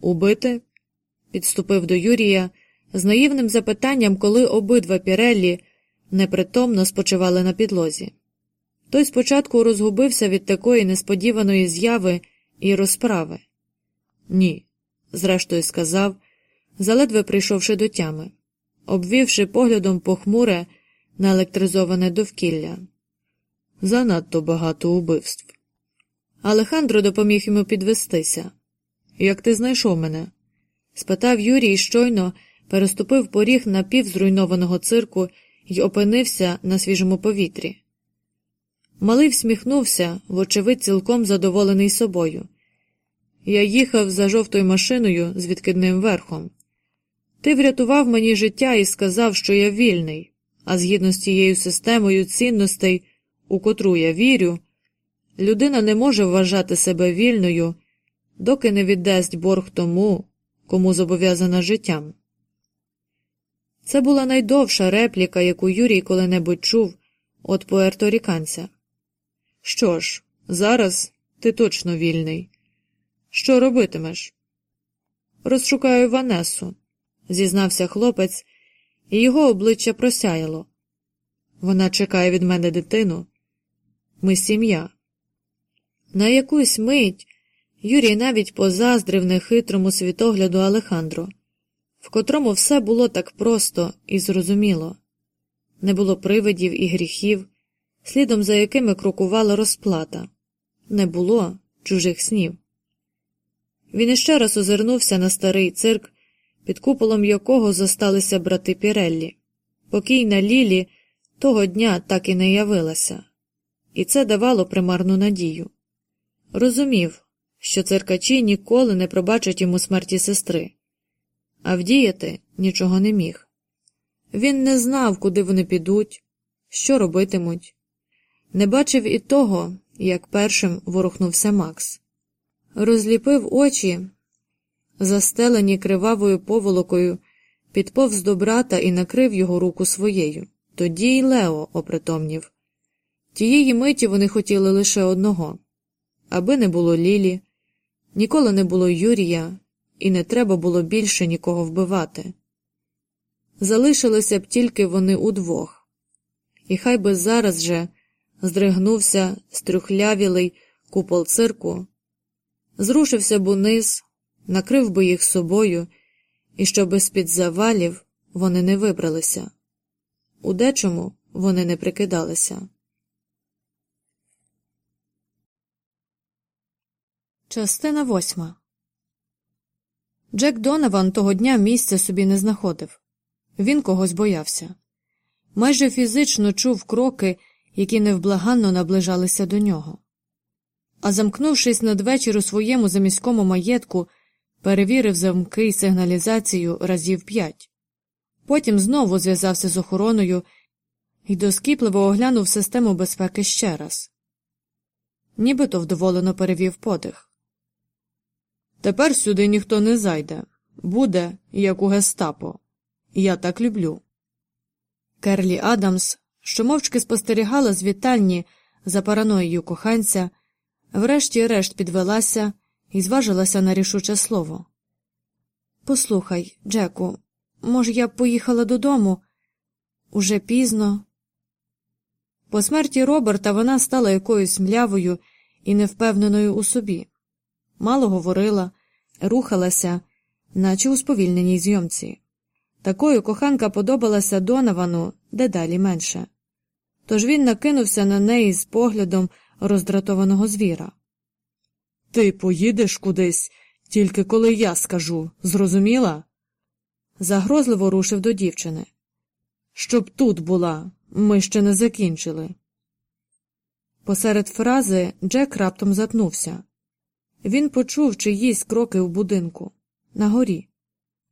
Убити? підступив до Юрія з наївним запитанням, коли обидва Піреллі непритомно спочивали на підлозі. Той спочатку розгубився від такої несподіваної зяви і розправи. Ні, зрештою сказав, заледве прийшовши до тями, обвівши поглядом похмуре, наелектризоване довкілля. Занадто багато убивств. Алехандро допоміг йому підвестися. Як ти знайшов мене? спитав Юрій щойно переступив поріг напівзруйнованого цирку і опинився на свіжому повітрі. Малий всміхнувся, вочевидь, цілком задоволений собою. Я їхав за жовтою машиною з відкидним верхом. Ти врятував мені життя і сказав, що я вільний, а згідно з тією системою цінностей, у котру я вірю, людина не може вважати себе вільною, доки не віддасть борг тому, кому зобов'язана життям. Це була найдовша репліка, яку Юрій коли-небудь чув від поерторіканця. Що ж, зараз ти точно вільний. Що робитимеш? Розшукаю Ванесу, зізнався хлопець, і його обличчя просяяло. Вона чекає від мене дитину. Ми сім'я. На якусь мить Юрій навіть позаздрив нехитрому світогляду Алехандро, в котрому все було так просто і зрозуміло не було привидів і гріхів, слідом за якими крокувала розплата, не було чужих снів. Він іще раз озирнувся на старий цирк, під куполом якого зосталися брати Піреллі. Покійна Лілі того дня так і не явилася, і це давало примарну надію. Розумів, що циркачі ніколи не пробачать йому смерті сестри, а вдіяти нічого не міг. Він не знав, куди вони підуть, що робитимуть, не бачив і того, як першим ворухнувся Макс, розліпив очі, застелені кривавою поволокою, підповз до брата і накрив його руку своєю. Тоді й Лео опритомнів. Тієї миті вони хотіли лише одного аби не було Лілі, ніколи не було Юрія, і не треба було більше нікого вбивати. Залишилися б тільки вони удвох, і хай би зараз же здригнувся стрюхлявілий купол цирку, зрушився б униз, накрив би їх собою, і щоб з під завалів вони не вибралися. У дечому вони не прикидалися. Частина восьма Джек Донован того дня місця собі не знаходив. Він когось боявся. Майже фізично чув кроки, які невблаганно наближалися до нього. А замкнувшись надвечір у своєму заміському маєтку, перевірив замки й сигналізацію разів п'ять. Потім знову зв'язався з охороною і доскіпливо оглянув систему безпеки ще раз. Нібито вдоволено перевів подих. Тепер сюди ніхто не зайде. Буде, як у гестапо. Я так люблю. Керлі Адамс, що мовчки спостерігала з вітальні за параноєю коханця, врешті-решт підвелася і зважилася на рішуче слово. Послухай, Джеку, може, я б поїхала додому? Уже пізно. По смерті Роберта вона стала якоюсь млявою і невпевненою у собі мало говорила, рухалася, наче у сповільненій зйомці. Такою коханка подобалася Донавану дедалі менше. Тож він накинувся на неї з поглядом роздратованого звіра. Ти поїдеш кудись, тільки коли я скажу, зрозуміла? Загрозливо рушив до дівчини. Щоб тут була, ми ще не закінчили. Посеред фрази Джек раптом затнувся. Він почув чиїсь кроки в будинку на горі.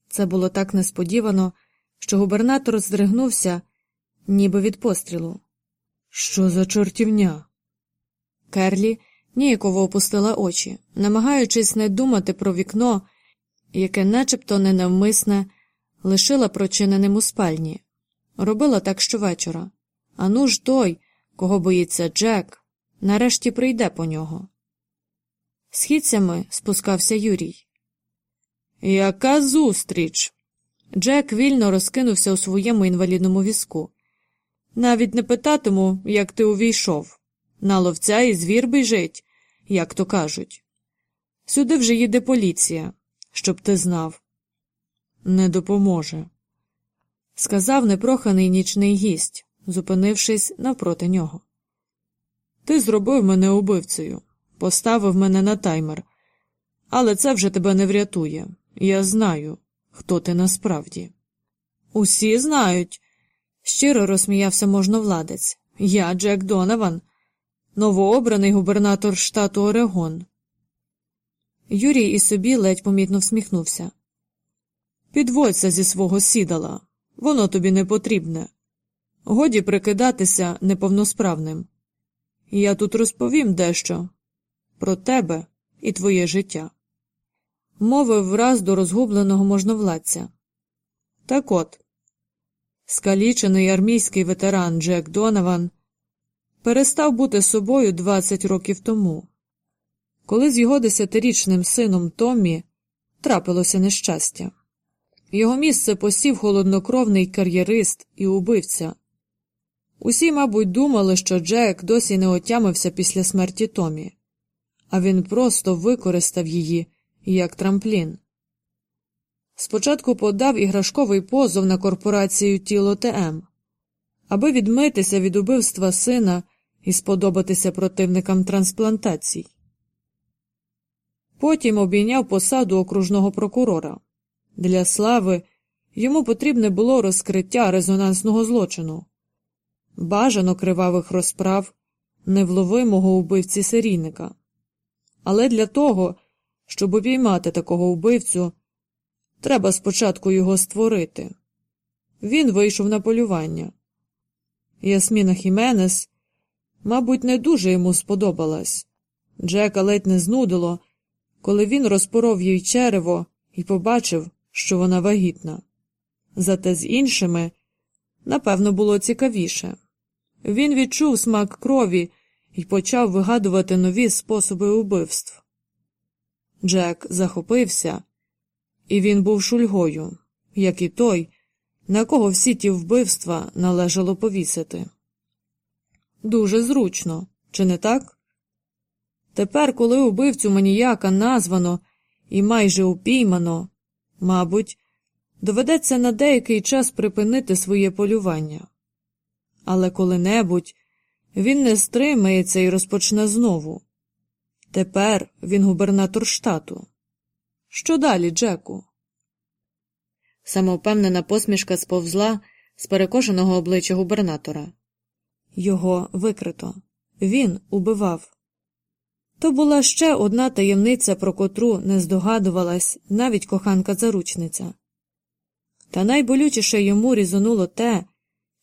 Це було так несподівано, що губернатор здригнувся, ніби від пострілу. Що за чортівня? Керлі ніяково опустила очі, намагаючись не думати про вікно, яке начебто ненавмисне лишила прочиненим у спальні. Робила так щовечора. А ну ж той, кого боїться Джек, нарешті прийде по нього. Східцями спускався Юрій. Яка зустріч? Джек вільно розкинувся у своєму інвалідному візку. Навіть не питатиму, як ти увійшов. На ловця і звір біжить, як то кажуть. Сюди вже їде поліція, щоб ти знав. Не допоможе, сказав непроханий нічний гість, зупинившись навпроти нього. Ти зробив мене убивцею, поставив мене на таймер, але це вже тебе не врятує. Я знаю, хто ти насправді. Усі знають, щиро розсміявся можновладець. Я Джек Донован, новообраний губернатор штату Орегон. Юрій і собі ледь помітно всміхнувся. Підводься зі свого сідала, воно тобі не потрібне. Годі прикидатися неповносправним. Я тут розповім дещо про тебе і твоє життя. Мовив враз до розгубленого можновладця. Так от, скалічений армійський ветеран Джек Донован перестав бути собою 20 років тому, коли з його десятирічним сином Томмі трапилося нещастя. Його місце посів холоднокровний кар'єрист і убивця. Усі, мабуть, думали, що Джек досі не отямився після смерті Томі, а він просто використав її як трамплін. Спочатку подав іграшковий позов на корпорацію Тіло ТМ, аби відмитися від убивства сина і сподобатися противникам трансплантацій. Потім обійняв посаду окружного прокурора. Для слави йому потрібне було розкриття резонансного злочину, бажано кривавих розправ невловимого убивці серійника. Але для того, щоб обіймати такого вбивцю, треба спочатку його створити. Він вийшов на полювання. Ясміна Хіменес, мабуть, не дуже йому сподобалась. Джека ледь не знудило, коли він розпоров їй черево і побачив, що вона вагітна. Зате з іншими, напевно, було цікавіше. Він відчув смак крові і почав вигадувати нові способи убивств. Джек захопився, і він був шульгою, як і той, на кого всі ті вбивства належало повісити. Дуже зручно, чи не так? Тепер, коли убивцю маніяка названо і майже упіймано, мабуть, доведеться на деякий час припинити своє полювання. Але коли-небудь він не стримається і розпочне знову. Тепер він губернатор штату. Що далі, Джеку? Самовпевнена посмішка сповзла з перекошеного обличчя губернатора. Його викрито. Він убивав. То була ще одна таємниця, про котру не здогадувалась навіть коханка заручниця. Та найболючіше йому різонуло те,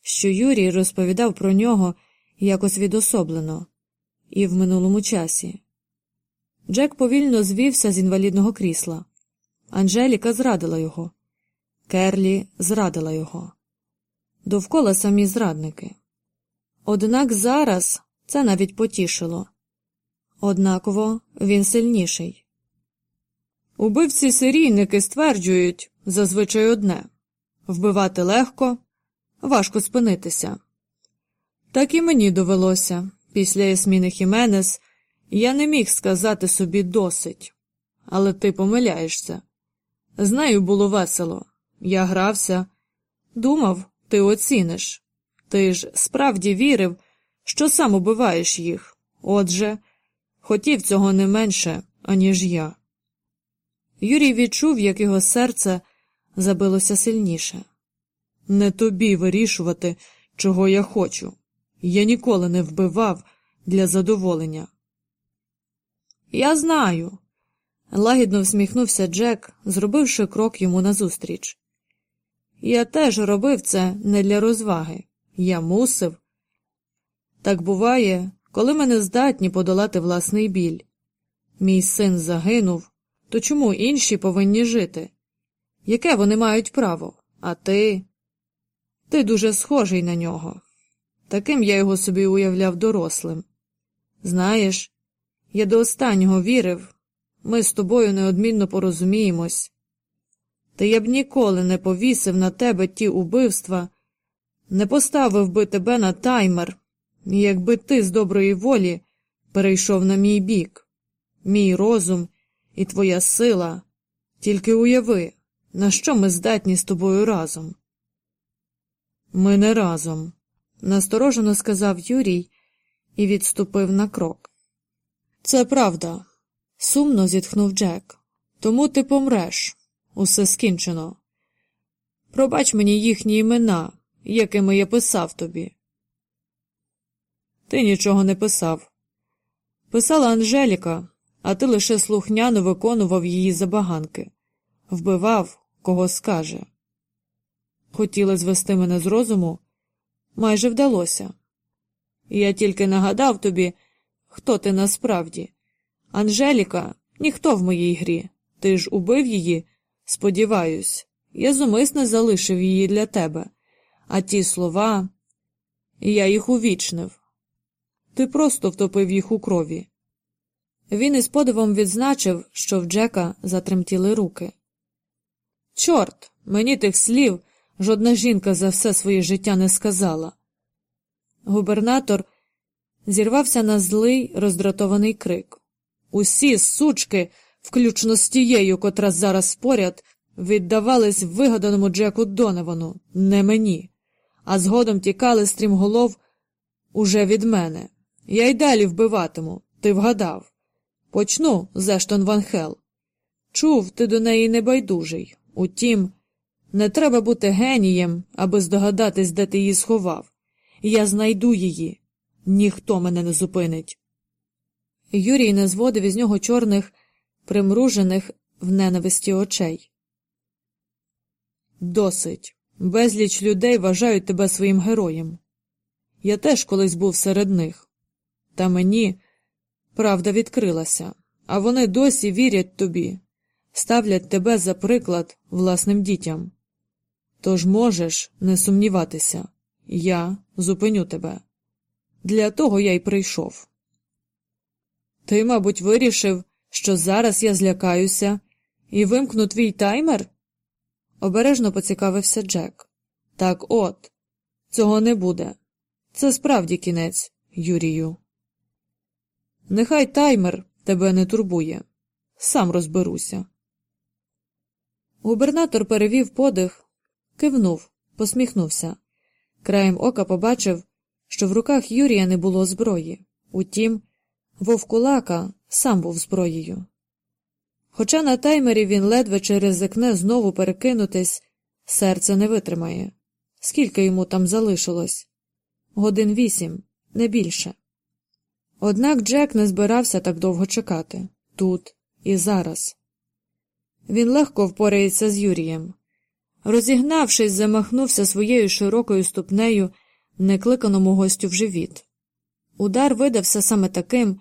що Юрій розповідав про нього якось відособлено і в минулому часі. Джек повільно звівся з інвалідного крісла. Анжеліка зрадила його. Керлі зрадила його. Довкола самі зрадники. Однак зараз це навіть потішило. Однаково він сильніший. Убивці серійники стверджують зазвичай одне вбивати легко, важко спинитися. Так і мені довелося після Ясміни Хіменес я не міг сказати собі досить, але ти помиляєшся. З нею було весело. Я грався, думав, ти оціниш. Ти ж справді вірив, що сам убиваєш їх. Отже, хотів цього не менше, аніж я. Юрій відчув, як його серце забилося сильніше. Не тобі вирішувати, чого я хочу. Я ніколи не вбивав для задоволення. Я знаю. Лагідно всміхнувся Джек, зробивши крок йому назустріч. Я теж робив це не для розваги. Я мусив. Так буває, коли мене здатні подолати власний біль. Мій син загинув, то чому інші повинні жити? Яке вони мають право? А ти? Ти дуже схожий на нього. Таким я його собі уявляв дорослим. Знаєш, я до останнього вірив, ми з тобою неодмінно порозуміємось. Та я б ніколи не повісив на тебе ті убивства, не поставив би тебе на таймер, якби ти з доброї волі перейшов на мій бік, мій розум і твоя сила. Тільки уяви, на що ми здатні з тобою разом. Ми не разом, насторожено сказав Юрій і відступив на крок. Це правда, сумно зітхнув Джек. Тому ти помреш. Усе скінчено. Пробач мені їхні імена, якими я писав тобі. Ти нічого не писав. Писала Анжеліка, а ти лише слухняно виконував її забаганки, вбивав, кого скаже. Хотіла звести мене з розуму, майже вдалося. Я тільки нагадав тобі, хто ти насправді. Анжеліка ніхто в моїй грі. Ти ж убив її, сподіваюсь, я зумисно залишив її для тебе, а ті слова я їх увічнив. Ти просто втопив їх у крові. Він із подивом відзначив, що в Джека затремтіли руки. Чорт, мені тих слів жодна жінка за все своє життя не сказала. Губернатор зірвався на злий роздратований крик. Усі сучки, включно з тією, котра зараз поряд, віддавались вигаданому Джеку Доновану, не мені, а згодом тікали стрімголов уже від мене. Я й далі вбиватиму, ти вгадав. Почну з Ештон Ван Хел. Чув, ти до неї небайдужий. Утім, не треба бути генієм, аби здогадатись, де ти її сховав. Я знайду її. Ніхто мене не зупинить. Юрій не зводив із нього чорних, примружених в ненависті очей. Досить. Безліч людей вважають тебе своїм героєм. Я теж колись був серед них. Та мені правда відкрилася, а вони досі вірять тобі, ставлять тебе за приклад власним дітям. Тож можеш не сумніватися, я зупиню тебе. Для того я й прийшов. Ти, мабуть, вирішив, що зараз я злякаюся і вимкну твій таймер? Обережно поцікавився Джек. Так от, цього не буде. Це справді кінець, Юрію. Нехай таймер тебе не турбує. Сам розберуся. Губернатор перевів подих, кивнув, посміхнувся. Краєм ока побачив, що в руках Юрія не було зброї. Утім, вовкулака сам був зброєю. Хоча на таймері він ледве чи ризикне знову перекинутись, серце не витримає. Скільки йому там залишилось? Годин вісім, не більше. Однак Джек не збирався так довго чекати тут і зараз. Він легко впорається з Юрієм. Розігнавшись, замахнувся своєю широкою ступнею некликаному гостю в живіт. Удар видався саме таким,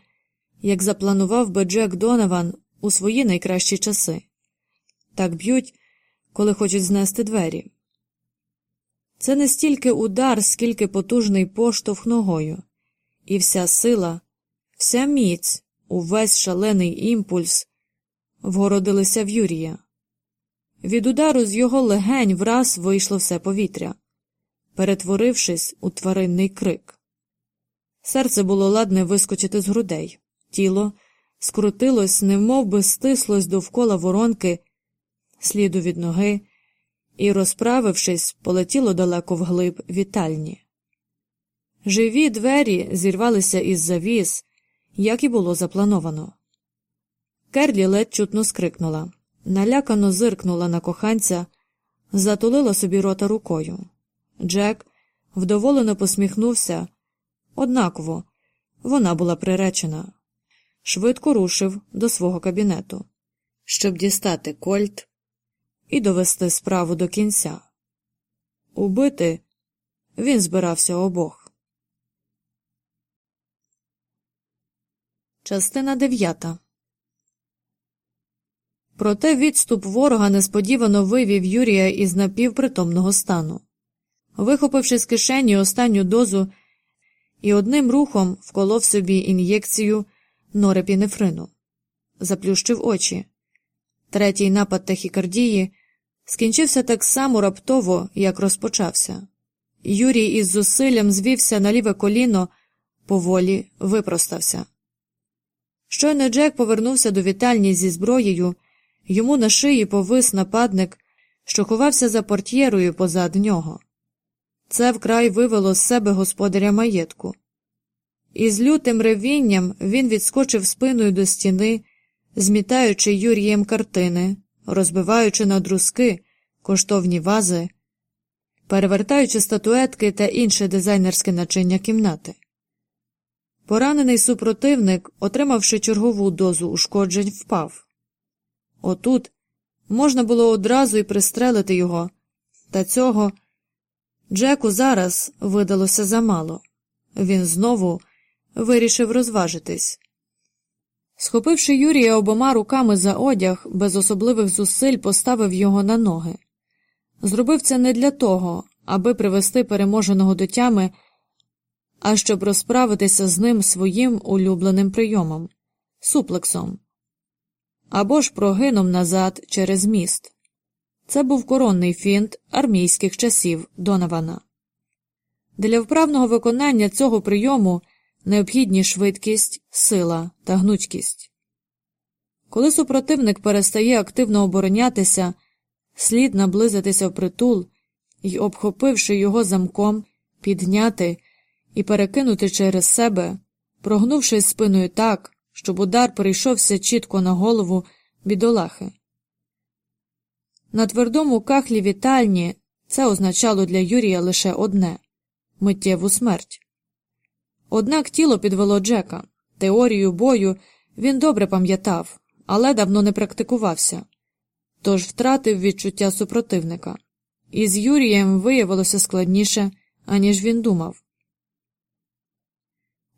як запланував би Джек Донован у свої найкращі часи. Так б'ють, коли хочуть знести двері. Це не стільки удар, скільки потужний поштовх ногою, і вся сила, вся міць, увесь шалений імпульс вгородилися в Юрія. Від удару з його легень враз вийшло все повітря, перетворившись у тваринний крик. Серце було ладне вискочити з грудей, тіло скрутилось, немов би стислось довкола воронки, сліду від ноги, і, розправившись, полетіло далеко вглиб вітальні. Живі двері зірвалися із завіс, як і було заплановано. Керлі ледь чутно скрикнула, налякано зиркнула на коханця, затулила собі рота рукою. Джек вдоволено посміхнувся, однаково вона була приречена швидко рушив до свого кабінету, щоб дістати Кольт і довести справу до кінця. Убити він збирався обох. Частина дев'ята. Проте відступ ворога несподівано вивів Юрія із напівпритомного стану. Вихопивши з кишені останню дозу і одним рухом вколов собі ін'єкцію норепінефрину, заплющив очі. Третій напад тахікардії скінчився так само раптово, як розпочався. Юрій із зусиллям звівся на ліве коліно, поволі випростався. Щойно Джек повернувся до вітальні зі зброєю, йому на шиї повис нападник, що ховався за портьєрою позад нього. Це вкрай вивело з себе господаря маєтку. Із лютим ревінням він відскочив спиною до стіни, змітаючи Юрієм картини, розбиваючи на друзки коштовні вази, перевертаючи статуетки та інше дизайнерське начиння кімнати. Поранений супротивник, отримавши чергову дозу ушкоджень, впав. Отут можна було одразу й пристрелити його, та цього Джеку зараз видалося замало. Він знову вирішив розважитись. Схопивши Юрія обома руками за одяг, без особливих зусиль поставив його на ноги. Зробив це не для того, аби привести переможеного до тями, а щоб розправитися з ним своїм улюбленим прийомом суплексом або ж прогином назад через міст. Це був коронний фінт армійських часів Донована. Для вправного виконання цього прийому необхідні швидкість, сила та гнучкість. Коли супротивник перестає активно оборонятися, слід наблизитися в притул і, обхопивши його замком, підняти і перекинути через себе, прогнувшись спиною так, щоб удар прийшовся чітко на голову бідолахи. На твердому кахлі вітальні це означало для Юрія лише одне миттєву смерть. Однак тіло підвело Джека. Теорію бою він добре пам'ятав, але давно не практикувався, тож втратив відчуття супротивника. І з Юрієм виявилося складніше, аніж він думав.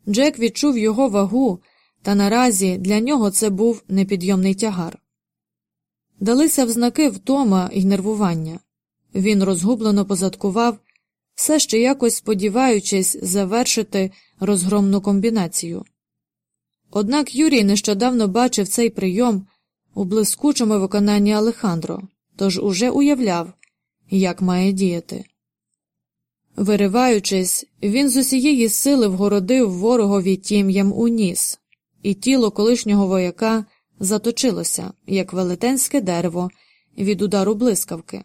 Джек відчув його вагу, та наразі для нього це був непідйомний тягар. Далися взнаки втома і нервування. Він розгублено позадкував, все ще якось сподіваючись завершити розгромну комбінацію. Однак Юрій нещодавно бачив цей прийом у блискучому виконанні Алехандро, тож уже уявляв, як має діяти. Вириваючись, він з усієї сили вгородив ворогові тім'ям у ніс, і тіло колишнього вояка заточилося, як велетенське дерево від удару блискавки.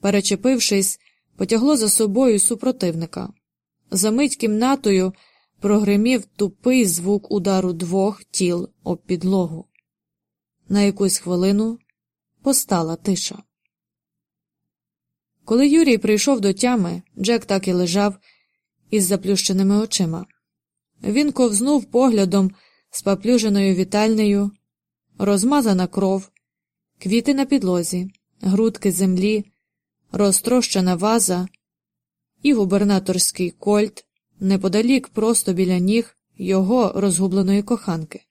Перечепившись, потягло за собою супротивника. Замить кімнатою прогримів тупий звук удару двох тіл об підлогу. На якусь хвилину постала тиша. Коли Юрій прийшов до тями, Джек так і лежав із заплющеними очима. Він ковзнув поглядом з поплюженою вітальнею, розмазана кров, квіти на підлозі, грудки землі, розтрощена ваза і губернаторський кольт неподалік просто біля ніг його розгубленої коханки.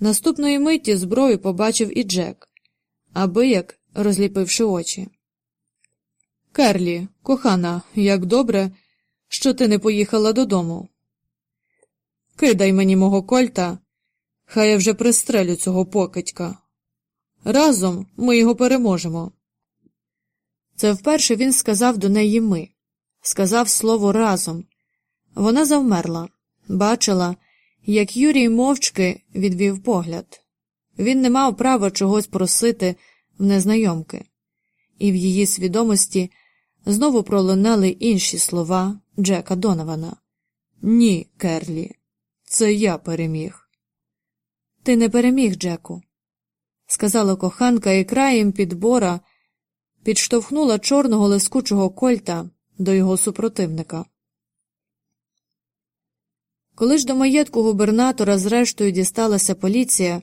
Наступної миті зброю побачив і Джек, аби як розліпивши очі. Керлі, кохана, як добре, що ти не поїхала додому. Кидай мені мого кольта, хай я вже пристрелю цього покидька. Разом ми його переможемо. Це вперше він сказав до неї ми, сказав слово разом. Вона завмерла, бачила, як Юрій мовчки відвів погляд. Він не мав права чогось просити в незнайомки, і в її свідомості знову пролунали інші слова Джека Донована. Ні, Керлі, це я переміг. Ти не переміг, Джеку, сказала коханка і краєм підбора підштовхнула чорного лискучого кольта до його супротивника. Коли ж до маєтку губернатора зрештою дісталася поліція,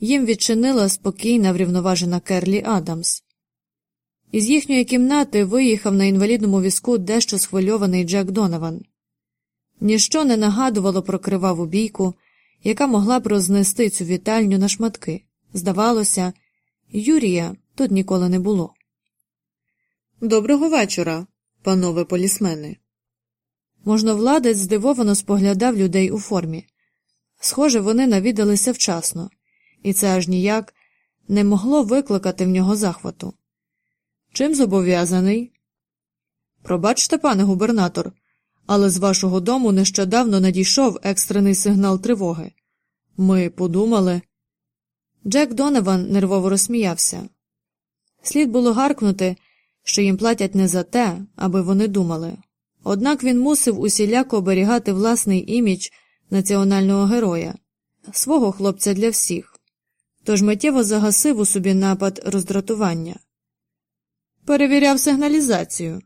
їм відчинила спокійна врівноважена Керлі Адамс. Із їхньої кімнати виїхав на інвалідному візку дещо схвильований Джек Донован. Ніщо не нагадувало про криваву бійку, яка могла б рознести цю вітальню на шматки. Здавалося, Юрія тут ніколи не було. Доброго вечора, панове полісмени. Можновладець здивовано споглядав людей у формі. Схоже, вони навідалися вчасно, і це аж ніяк не могло викликати в нього захвату. Чим зобов'язаний? Пробачте, пане губернатор, але з вашого дому нещодавно надійшов екстрений сигнал тривоги. Ми подумали. Джек Доневан нервово розсміявся. Слід було гаркнути, що їм платять не за те, аби вони думали. Однак він мусив усіляко оберігати власний імідж національного героя, свого хлопця для всіх, тож миттєво загасив у собі напад роздратування. Перевіряв сигналізацію.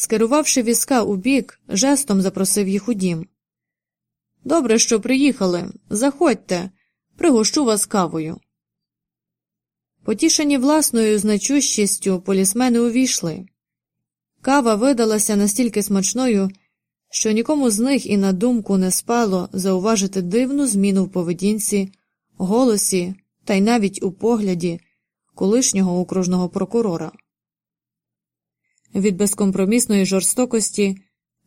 Скерувавши візка у бік, жестом запросив їх у дім. Добре, що приїхали. Заходьте, пригощу вас кавою. Потішені власною значущістю полісмени увійшли. Кава видалася настільки смачною, що нікому з них і на думку не спало зауважити дивну зміну в поведінці, голосі та й навіть у погляді колишнього окружного прокурора. Від безкомпромісної жорстокості,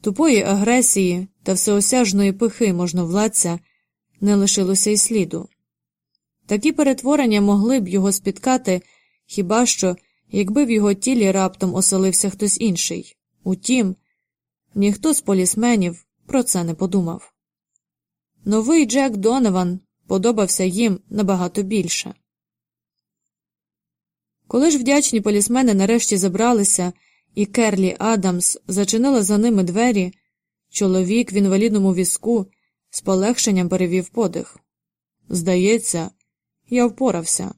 тупої агресії та всеосяжної пихи можновладця не лишилося й сліду. Такі перетворення могли б його спіткати хіба що, якби в його тілі раптом оселився хтось інший. Утім, ніхто з полісменів про це не подумав. Новий Джек Донован подобався їм набагато більше. Коли ж вдячні полісмени нарешті забралися, і Керлі Адамс зачинила за ними двері, чоловік в інвалідному візку з полегшенням перевів подих. Здається, я впорався.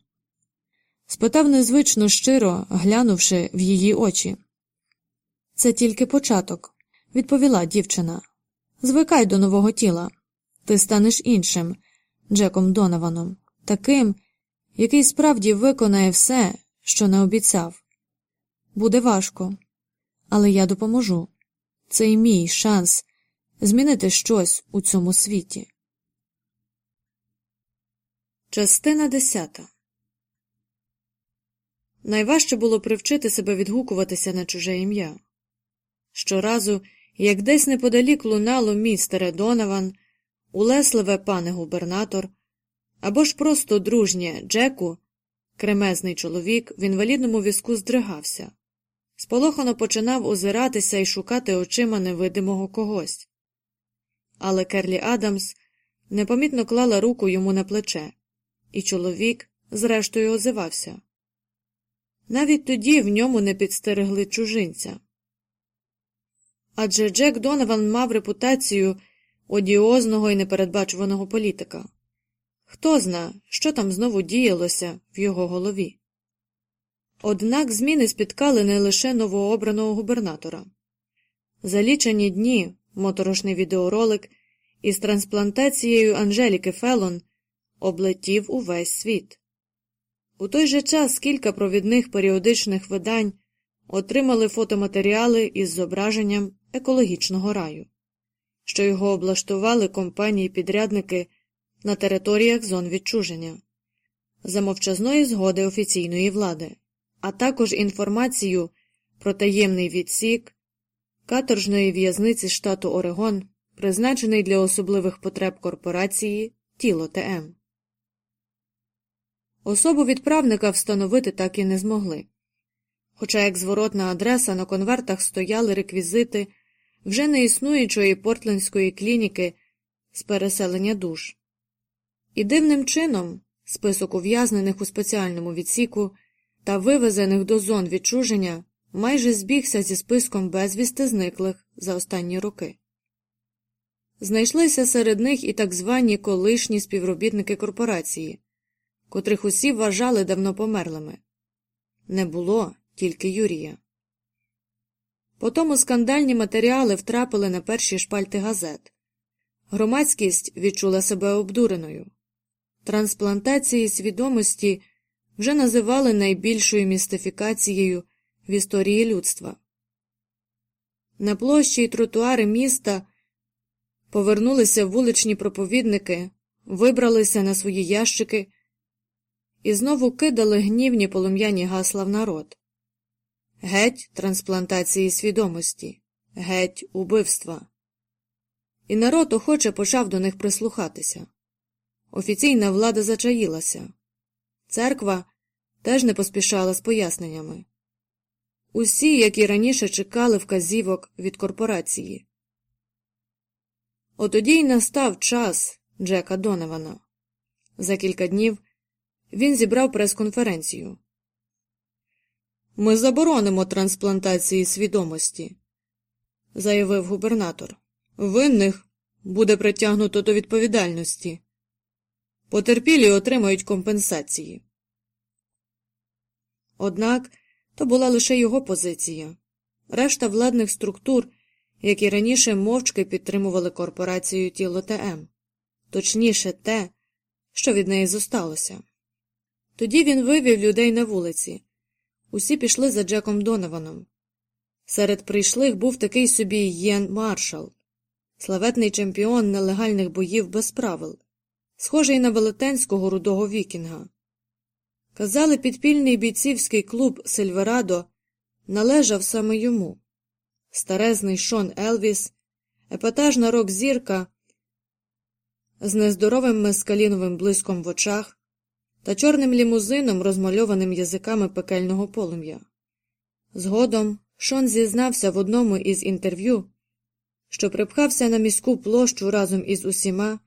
Спитав незвично щиро, глянувши в її очі. Це тільки початок, відповіла дівчина. Звикай до нового тіла. Ти станеш іншим, Джеком Донованом, таким, який справді виконає все, що не обіцяв. Буде важко, але я допоможу. Це й мій шанс змінити щось у цьому світі. Частина десята Найважче було привчити себе відгукуватися на чуже ім'я. Щоразу, як десь неподалік лунало містере Донован, улесливе пане губернатор, або ж просто дружнє Джеку, кремезний чоловік в інвалідному візку здригався, сполохано починав озиратися і шукати очима невидимого когось. Але Керлі Адамс непомітно клала руку йому на плече і чоловік, зрештою, озивався. Навіть тоді в ньому не підстерегли чужинця. Адже Джек Донован мав репутацію одіозного і непередбачуваного політика. Хто зна, що там знову діялося в його голові. Однак зміни спіткали не лише новообраного губернатора. За лічені дні моторошний відеоролик із трансплантацією Анжеліки Фелон облетів увесь світ. У той же час кілька провідних періодичних видань отримали фотоматеріали із зображенням екологічного раю, що його облаштували компанії-підрядники на територіях зон відчуження, за мовчазної згоди офіційної влади, а також інформацію про таємний відсік каторжної в'язниці штату Орегон, призначений для особливих потреб корпорації Тіло ТМ. Особу відправника встановити так і не змогли. Хоча як зворотна адреса на конвертах стояли реквізити вже не існуючої портлендської клініки з переселення душ. І дивним чином список ув'язнених у спеціальному відсіку та вивезених до зон відчуження майже збігся зі списком безвісти зниклих за останні роки. Знайшлися серед них і так звані колишні співробітники корпорації котрих усі вважали давно померлими. Не було тільки Юрія. Потому скандальні матеріали втрапили на перші шпальти газет. Громадськість відчула себе обдуреною. Трансплантації свідомості вже називали найбільшою містифікацією в історії людства. На площі й тротуари міста повернулися вуличні проповідники, вибралися на свої ящики і знову кидали гнівні полум'яні гасла в народ геть трансплантації свідомості, геть убивства. І народ охоче почав до них прислухатися. Офіційна влада зачаїлася. Церква теж не поспішала з поясненнями. усі, як і раніше, чекали вказівок від корпорації. Отоді й настав час Джека Донована. За кілька днів він зібрав прес-конференцію. Ми заборонимо трансплантації свідомості, заявив губернатор. Винних буде притягнуто до відповідальності. Потерпілі отримають компенсації. Однак то була лише його позиція. Решта владних структур, які раніше мовчки підтримували корпорацію тіло ТМ, точніше, те, що від неї зосталося. Тоді він вивів людей на вулиці. Усі пішли за Джеком Донованом. Серед прийшлих був такий собі Єн Маршал, славетний чемпіон нелегальних боїв без правил, схожий на велетенського рудого вікінга. Казали, підпільний бійцівський клуб Сильверадо належав саме йому. Старезний Шон Елвіс, епатажна рок зірка з нездоровим мескаліновим блиском в очах та чорним лімузином, розмальованим язиками пекельного полум'я. Згодом Шон зізнався в одному із інтерв'ю, що припхався на міську площу разом із усіма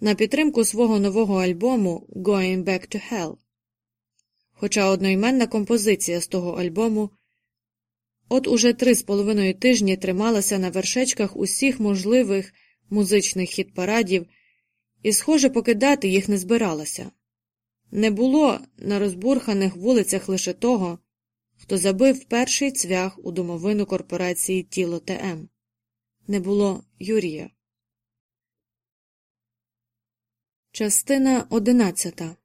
на підтримку свого нового альбому Going Back to Hell. Хоча одноіменна композиція з того альбому от уже три з половиною тижні трималася на вершечках усіх можливих музичних хіт парадів і, схоже, покидати їх не збиралася. Не було на розбурханих вулицях лише того, хто забив перший цвях у домовину корпорації Тіло ТМ. Не було Юрія. Частина одинадцята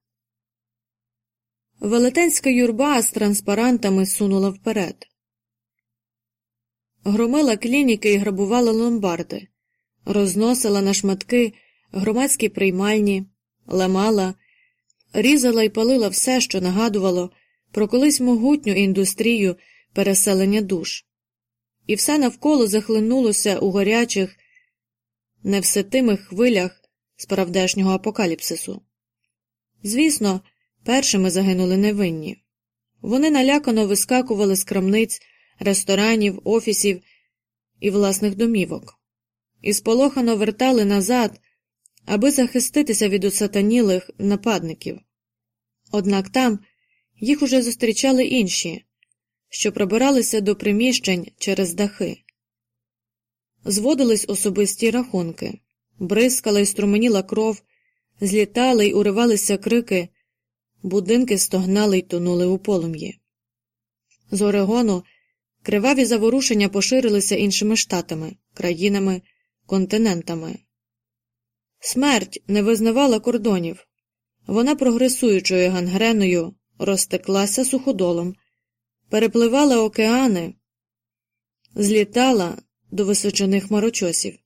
Велетенська юрба з транспарантами сунула вперед. Громила клініки і грабувала ломбарди, розносила на шматки громадські приймальні, ламала, різала і палила все, що нагадувало про колись могутню індустрію переселення душ, і все навколо захлинулося у гарячих, невситимих хвилях справдешнього апокаліпсису. Звісно, першими загинули невинні. Вони налякано вискакували з крамниць, ресторанів, офісів і власних домівок, і сполохано вертали назад, аби захиститися від усатанілих нападників. Однак там їх уже зустрічали інші, що пробиралися до приміщень через дахи. Зводились особисті рахунки, бризкала й струменіла кров, злітали й уривалися крики, будинки стогнали й тонули у полум'ї. З Орегону криваві заворушення поширилися іншими штатами, країнами, континентами. Смерть не визнавала кордонів, вона прогресуючою гангреною розтеклася суходолом, перепливала океани, злітала до височених хмарочосів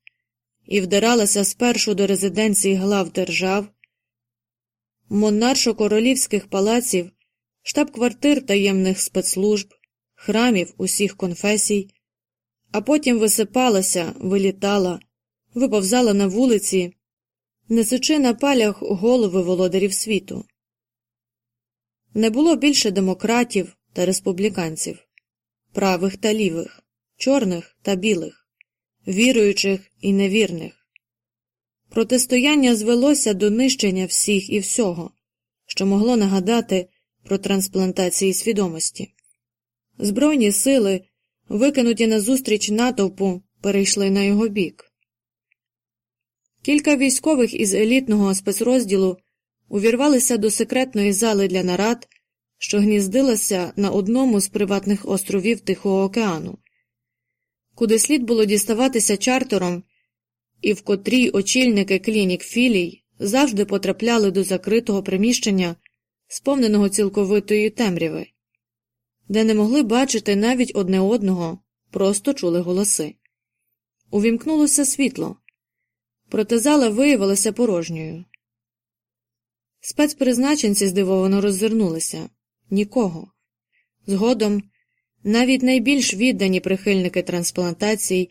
і вдиралася спершу до резиденцій глав держав, монаршо-королівських палаців, штаб-квартир таємних спецслужб, храмів усіх конфесій, а потім висипалася, вилітала, виповзала на вулиці, несучи на палях голови володарів світу. Не було більше демократів та республіканців, правих та лівих, чорних та білих, віруючих і невірних. Протистояння звелося до нищення всіх і всього, що могло нагадати про трансплантації свідомості. Збройні сили, викинуті назустріч натовпу, перейшли на його бік. Кілька військових із елітного спецрозділу увірвалися до секретної зали для нарад, що гніздилася на одному з приватних островів Тихого океану, куди слід було діставатися чартером, і в котрій очільники клінік філій завжди потрапляли до закритого приміщення, сповненого цілковитої темряви, де не могли бачити навіть одне одного, просто чули голоси. Увімкнулося світло, проте зала виявилася порожньою. Спецпризначенці здивовано роззирнулися нікого. Згодом навіть найбільш віддані прихильники трансплантацій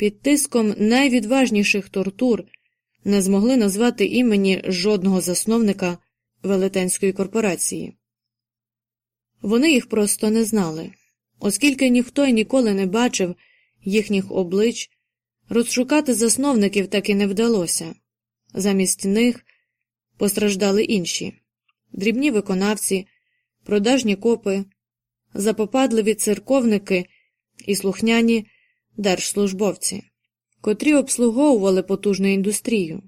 під тиском найвідважніших тортур не змогли назвати імені жодного засновника велетенської корпорації. Вони їх просто не знали Оскільки ніхто й ніколи не бачив їхніх облич, розшукати засновників так і не вдалося. Замість них постраждали інші дрібні виконавці, продажні копи, запопадливі церковники і слухняні держслужбовці, котрі обслуговували потужну індустрію.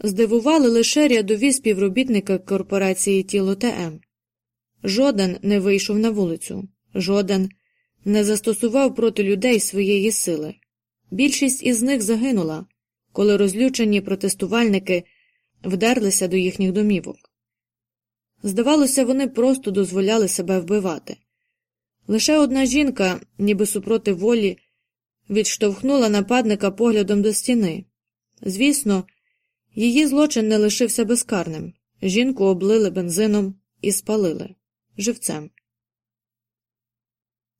Здивували лише рядові співробітники корпорації Тіло ТМ. Жоден не вийшов на вулицю, жоден не застосував проти людей своєї сили. Більшість із них загинула, коли розлючені протестувальники вдерлися до їхніх домівок. Здавалося, вони просто дозволяли себе вбивати. Лише одна жінка, ніби супроти волі, відштовхнула нападника поглядом до стіни. Звісно, її злочин не лишився безкарним. Жінку облили бензином і спалили живцем.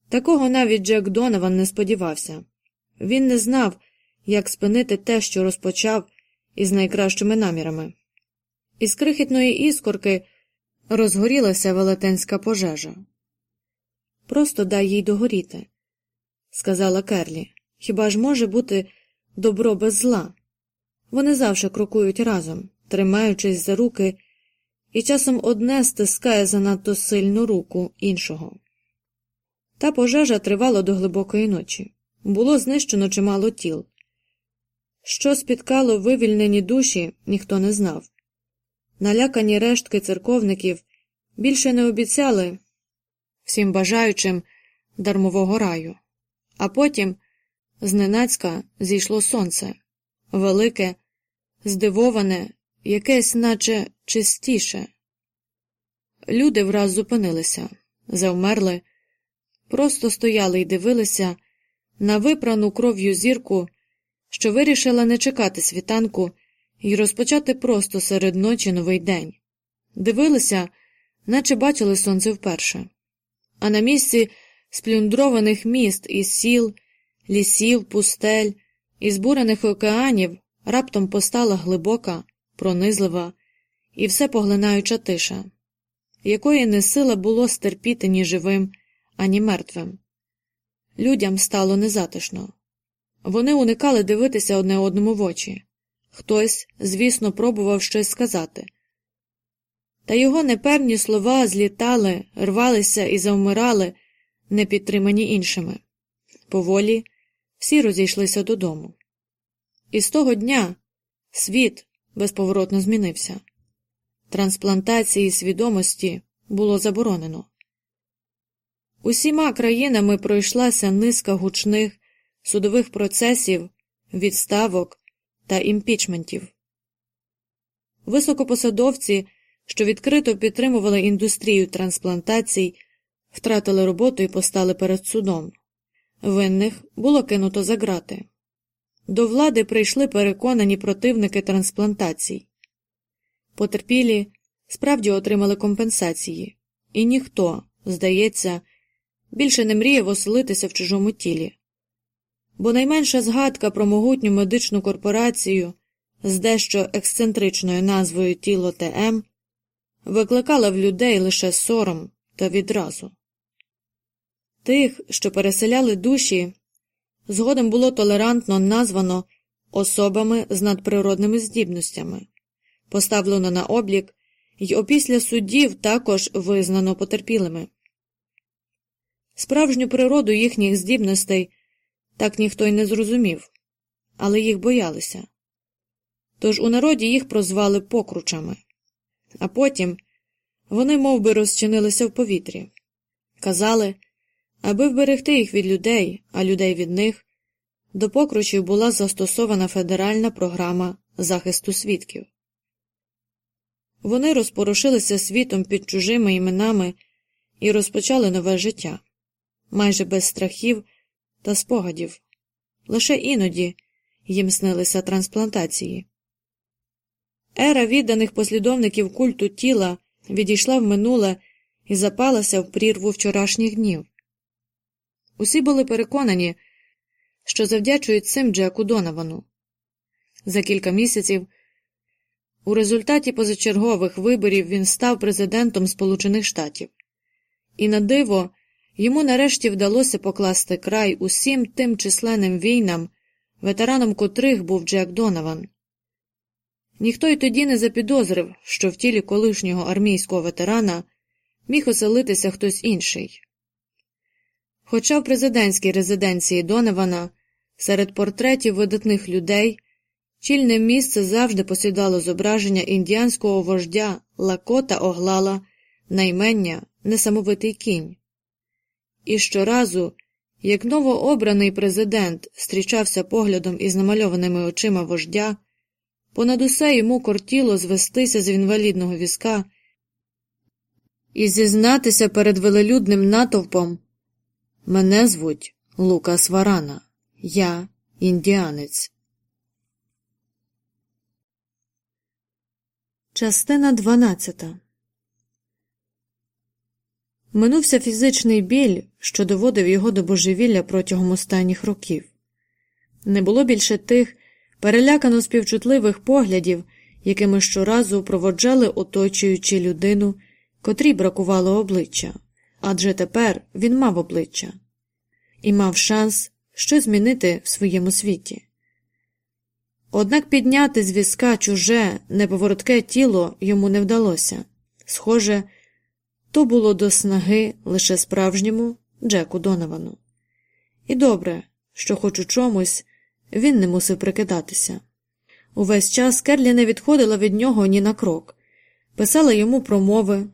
Такого навіть Джек Донован не сподівався він не знав, як спинити те, що розпочав із найкращими намірами. Із крихітної іскорки розгорілася велетенська пожежа. Просто дай їй догоріти, сказала Керлі. Хіба ж може бути добро без зла? Вони завжди крокують разом, тримаючись за руки, і часом одне стискає занадто сильну руку іншого. Та пожежа тривала до глибокої ночі. Було знищено чимало тіл. Що спіткало вивільнені душі, ніхто не знав. Налякані рештки церковників більше не обіцяли всім бажаючим дармового раю, а потім зненацька зійшло сонце, велике, здивоване, якесь, наче чистіше. Люди враз зупинилися, завмерли, просто стояли і дивилися на випрану кров'ю зірку, що вирішила не чекати світанку і розпочати просто серед ночі новий день. Дивилися, наче бачили сонце вперше. А на місці сплюндрованих міст і сіл, лісів, пустель і збурених океанів раптом постала глибока, пронизлива і все поглинаюча тиша, якої не сила було стерпіти ні живим, ані мертвим. Людям стало незатишно. Вони уникали дивитися одне одному в очі. Хтось, звісно, пробував щось сказати. Та його непевні слова злітали, рвалися і завмирали, не підтримані іншими. Поволі всі розійшлися додому. І з того дня світ безповоротно змінився. Трансплантації свідомості було заборонено. Усіма країнами пройшлася низка гучних судових процесів, відставок та імпічментів. Високопосадовці, що відкрито підтримували індустрію трансплантацій, втратили роботу і постали перед судом. Винних було кинуто за грати. До влади прийшли переконані противники трансплантацій. Потерпілі справді отримали компенсації, і ніхто, здається, більше не мріяв оселитися в чужому тілі. Бо найменша згадка про могутню медичну корпорацію з дещо ексцентричною назвою Тіло ТМ викликала в людей лише сором та відразу. Тих, що переселяли душі, згодом було толерантно названо особами з надприродними здібностями, поставлено на облік і опісля судів також визнано потерпілими. Справжню природу їхніх здібностей так ніхто й не зрозумів, але їх боялися. Тож у народі їх прозвали покручами, а потім вони мов би, розчинилися в повітрі. Казали, аби вберегти їх від людей, а людей від них, до покручів була застосована федеральна програма захисту свідків. Вони розпорушилися світом під чужими іменами і розпочали нове життя майже без страхів та спогадів. Лише іноді їм снилися трансплантації. Ера відданих послідовників культу тіла відійшла в минуле і запалася в прірву вчорашніх днів. Усі були переконані, що завдячують цим Джеку Донавану. За кілька місяців у результаті позачергових виборів він став президентом Сполучених Штатів, і на диво йому нарешті вдалося покласти край усім тим численним війнам, ветераном котрих був Джек Донован. Ніхто й тоді не запідозрив, що в тілі колишнього армійського ветерана міг оселитися хтось інший. Хоча в президентській резиденції Донована серед портретів видатних людей чільне місце завжди посідало зображення індіанського вождя Лакота Оглала наймення Несамовитий кінь. І щоразу, як новообраний президент зустрічався поглядом із намальованими очима вождя, понад усе йому кортіло звестися з інвалідного візка і зізнатися перед велелюдним натовпом. Мене звуть Лукас Варана, я індіанець. Частина дванадцята Минувся фізичний біль, що доводив його до божевілля протягом останніх років. Не було більше тих перелякано співчутливих поглядів, якими щоразу проводжали оточуючи людину, котрій бракувало обличчя, адже тепер він мав обличчя і мав шанс щось змінити в своєму світі. Однак підняти з візка чуже неповоротке тіло йому не вдалося. Схоже, то було до снаги лише справжньому Джеку Доновану. І добре, що хоч у чомусь він не мусив прикидатися. Увесь час Керлі не відходила від нього ні на крок, писала йому промови,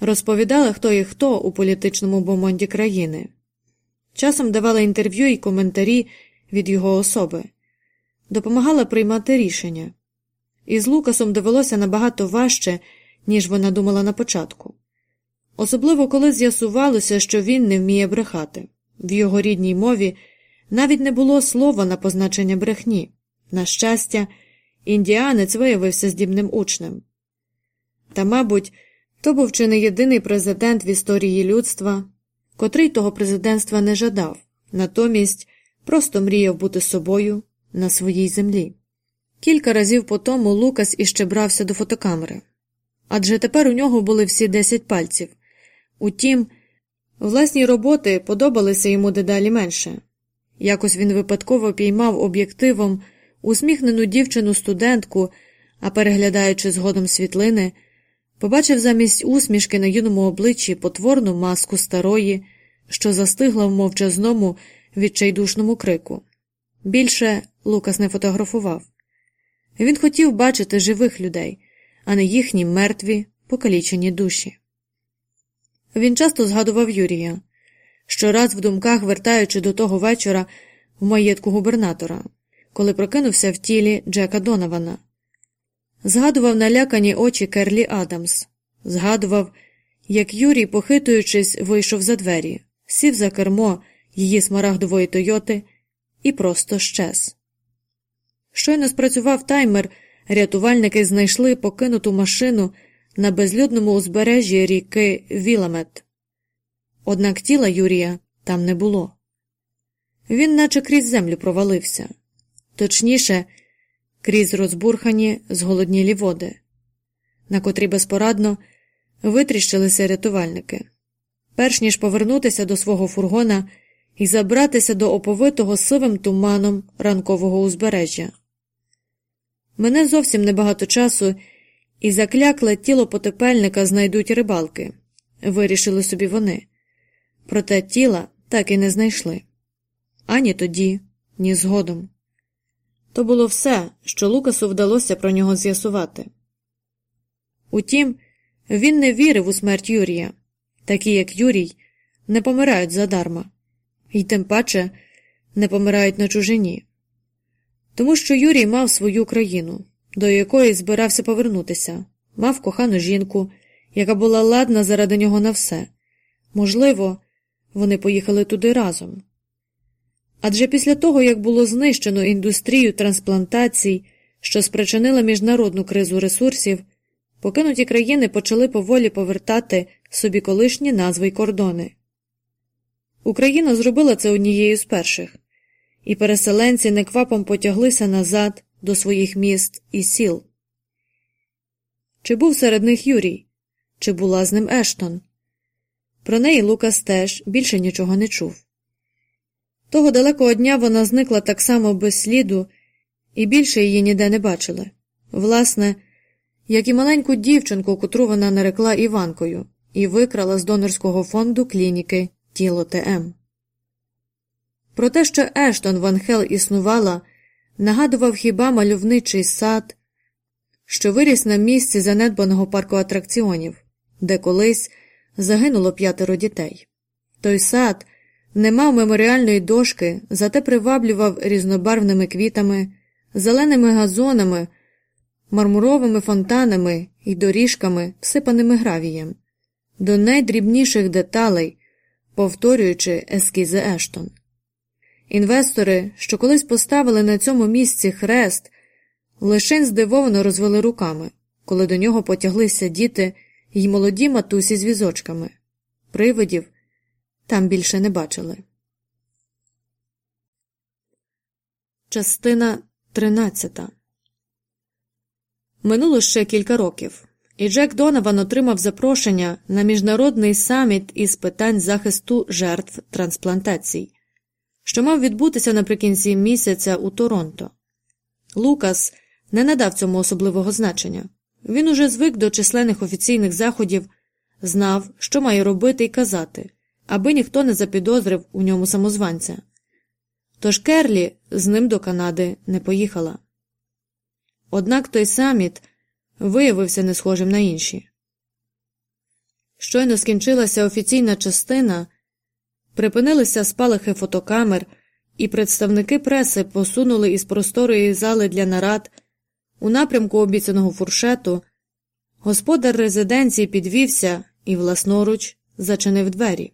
розповідала, хто і хто у політичному бомонді країни, часом давала інтерв'ю і коментарі від його особи, допомагала приймати рішення. І з Лукасом довелося набагато важче, ніж вона думала на початку. Особливо коли з'ясувалося, що він не вміє брехати. В його рідній мові навіть не було слова на позначення брехні. На щастя, індіанець виявився здібним учнем. Та, мабуть, то був чи не єдиний президент в історії людства, котрий того президентства не жадав, натомість просто мріяв бути собою на своїй землі. Кілька разів по тому Лукас іще брався до фотокамери адже тепер у нього були всі десять пальців. Утім, власні роботи подобалися йому дедалі менше. Якось він випадково піймав об'єктивом усміхнену дівчину студентку, а переглядаючи згодом світлини, побачив замість усмішки на юному обличчі потворну маску старої, що застигла в мовчазному відчайдушному крику. Більше Лукас не фотографував. Він хотів бачити живих людей, а не їхні мертві, покалічені душі. Він часто згадував Юрія, щораз в думках вертаючи до того вечора в маєтку губернатора, коли прокинувся в тілі Джека Донована. Згадував налякані очі Керлі Адамс, згадував, як Юрій, похитуючись, вийшов за двері, сів за кермо її смарагдової Тойоти і просто щез. Щойно спрацював таймер, рятувальники знайшли покинуту машину на безлюдному узбережжі ріки Віламет. Однак тіла Юрія там не було. Він наче крізь землю провалився, точніше, крізь розбурхані зголоднілі води, на котрі безпорадно витріщилися рятувальники, перш ніж повернутися до свого фургона і забратися до оповитого сивим туманом ранкового узбережжя. Мене зовсім небагато часу, і заклякле тіло потепельника знайдуть рибалки, вирішили собі вони. Проте тіла так і не знайшли ані тоді, ні згодом. То було все, що Лукасу вдалося про нього з'ясувати. Утім, він не вірив у смерть Юрія, такі, як Юрій, не помирають задарма, і тим паче не помирають на чужині. Тому що Юрій мав свою країну, до якої збирався повернутися, мав кохану жінку, яка була ладна заради нього на все. Можливо, вони поїхали туди разом. Адже після того, як було знищено індустрію трансплантацій, що спричинила міжнародну кризу ресурсів, покинуті країни почали поволі повертати собі колишні назви й кордони. Україна зробила це однією з перших, і переселенці неквапом потяглися назад до своїх міст і сіл. Чи був серед них Юрій, чи була з ним Ештон? Про неї Лукас теж більше нічого не чув. Того далекого дня вона зникла так само без сліду, і більше її ніде не бачили. Власне, як і маленьку дівчинку, котру вона нарекла Іванкою, і викрала з донорського фонду клініки Тіло ТМ. Про те, що Ештон Ван Хел існувала, нагадував хіба мальовничий сад, що виріс на місці занедбаного парку атракціонів, де колись загинуло п'ятеро дітей. Той сад не мав меморіальної дошки, зате приваблював різнобарвними квітами, зеленими газонами, мармуровими фонтанами і доріжками, всипаними гравієм, до найдрібніших деталей, повторюючи ескізи Ештон. Інвестори, що колись поставили на цьому місці хрест, лишень здивовано розвели руками, коли до нього потяглися діти й молоді матусі з візочками. Привидів там більше не бачили. Частина тринадцята Минуло ще кілька років, і Джек Донован отримав запрошення на міжнародний саміт із питань захисту жертв трансплантацій що мав відбутися наприкінці місяця у Торонто. Лукас не надав цьому особливого значення. Він уже звик до численних офіційних заходів, знав, що має робити і казати, аби ніхто не запідозрив у ньому самозванця. Тож Керлі з ним до Канади не поїхала. Однак той саміт виявився не схожим на інші. Щойно скінчилася офіційна частина. Припинилися спалахи фотокамер, і представники преси посунули із просторої зали для нарад у напрямку обіцяного фуршету. Господар резиденції підвівся і власноруч зачинив двері.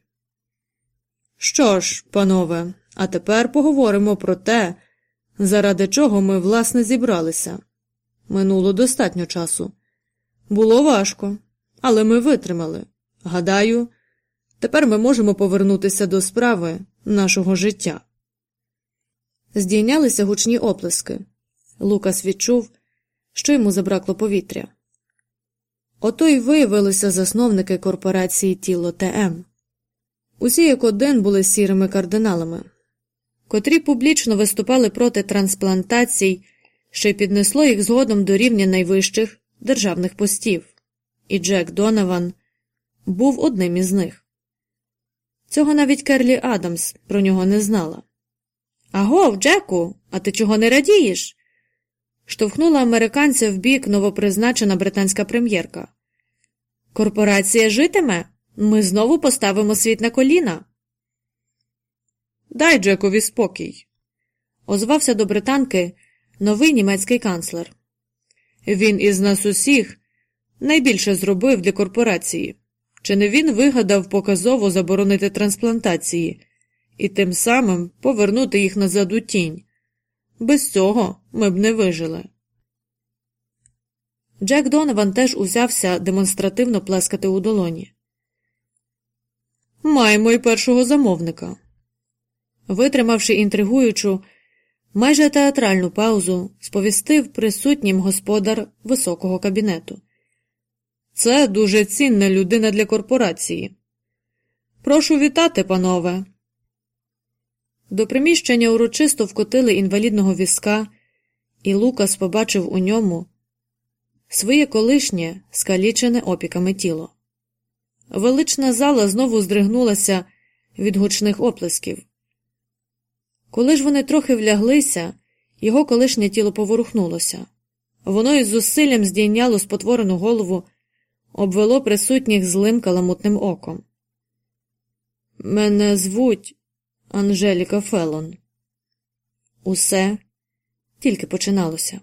Що ж, панове, а тепер поговоримо про те, заради чого ми, власне, зібралися. Минуло достатньо часу. Було важко, але ми витримали. Гадаю, Тепер ми можемо повернутися до справи нашого життя. Здійнялися гучні оплески. Лукас відчув, що йому забракло повітря. Ото й виявилися засновники корпорації Тіло ТМ. Усі як один були сірими кардиналами, котрі публічно виступали проти трансплантацій, що й піднесло їх згодом до рівня найвищих державних постів, і Джек Донован був одним із них. Цього навіть Керлі Адамс про нього не знала. Агов, Джеку, а ти чого не радієш? штовхнула американця в бік новопризначена британська прем'єрка. Корпорація житиме? Ми знову поставимо світ на коліна. Дай Джекові спокій, озвався до британки новий німецький канцлер. Він із нас усіх найбільше зробив для корпорації. Чи не він вигадав показово заборонити трансплантації і тим самим повернути їх назад у тінь? Без цього ми б не вижили. Джек Донован теж узявся демонстративно плескати у долоні. Маємо й першого замовника. Витримавши інтригуючу, майже театральну паузу, сповістив присутнім господар високого кабінету. Це дуже цінна людина для корпорації. Прошу вітати, панове. До приміщення урочисто вкотили інвалідного візка, і Лукас побачив у ньому своє колишнє скалічене опіками тіло. Велична зала знову здригнулася від гучних оплесків. Коли ж вони трохи вляглися, його колишнє тіло поворухнулося. Воно із зусиллям здійняло спотворену голову обвело присутніх злим каламутним оком. Мене звуть Анжеліка Фелон. Усе тільки починалося.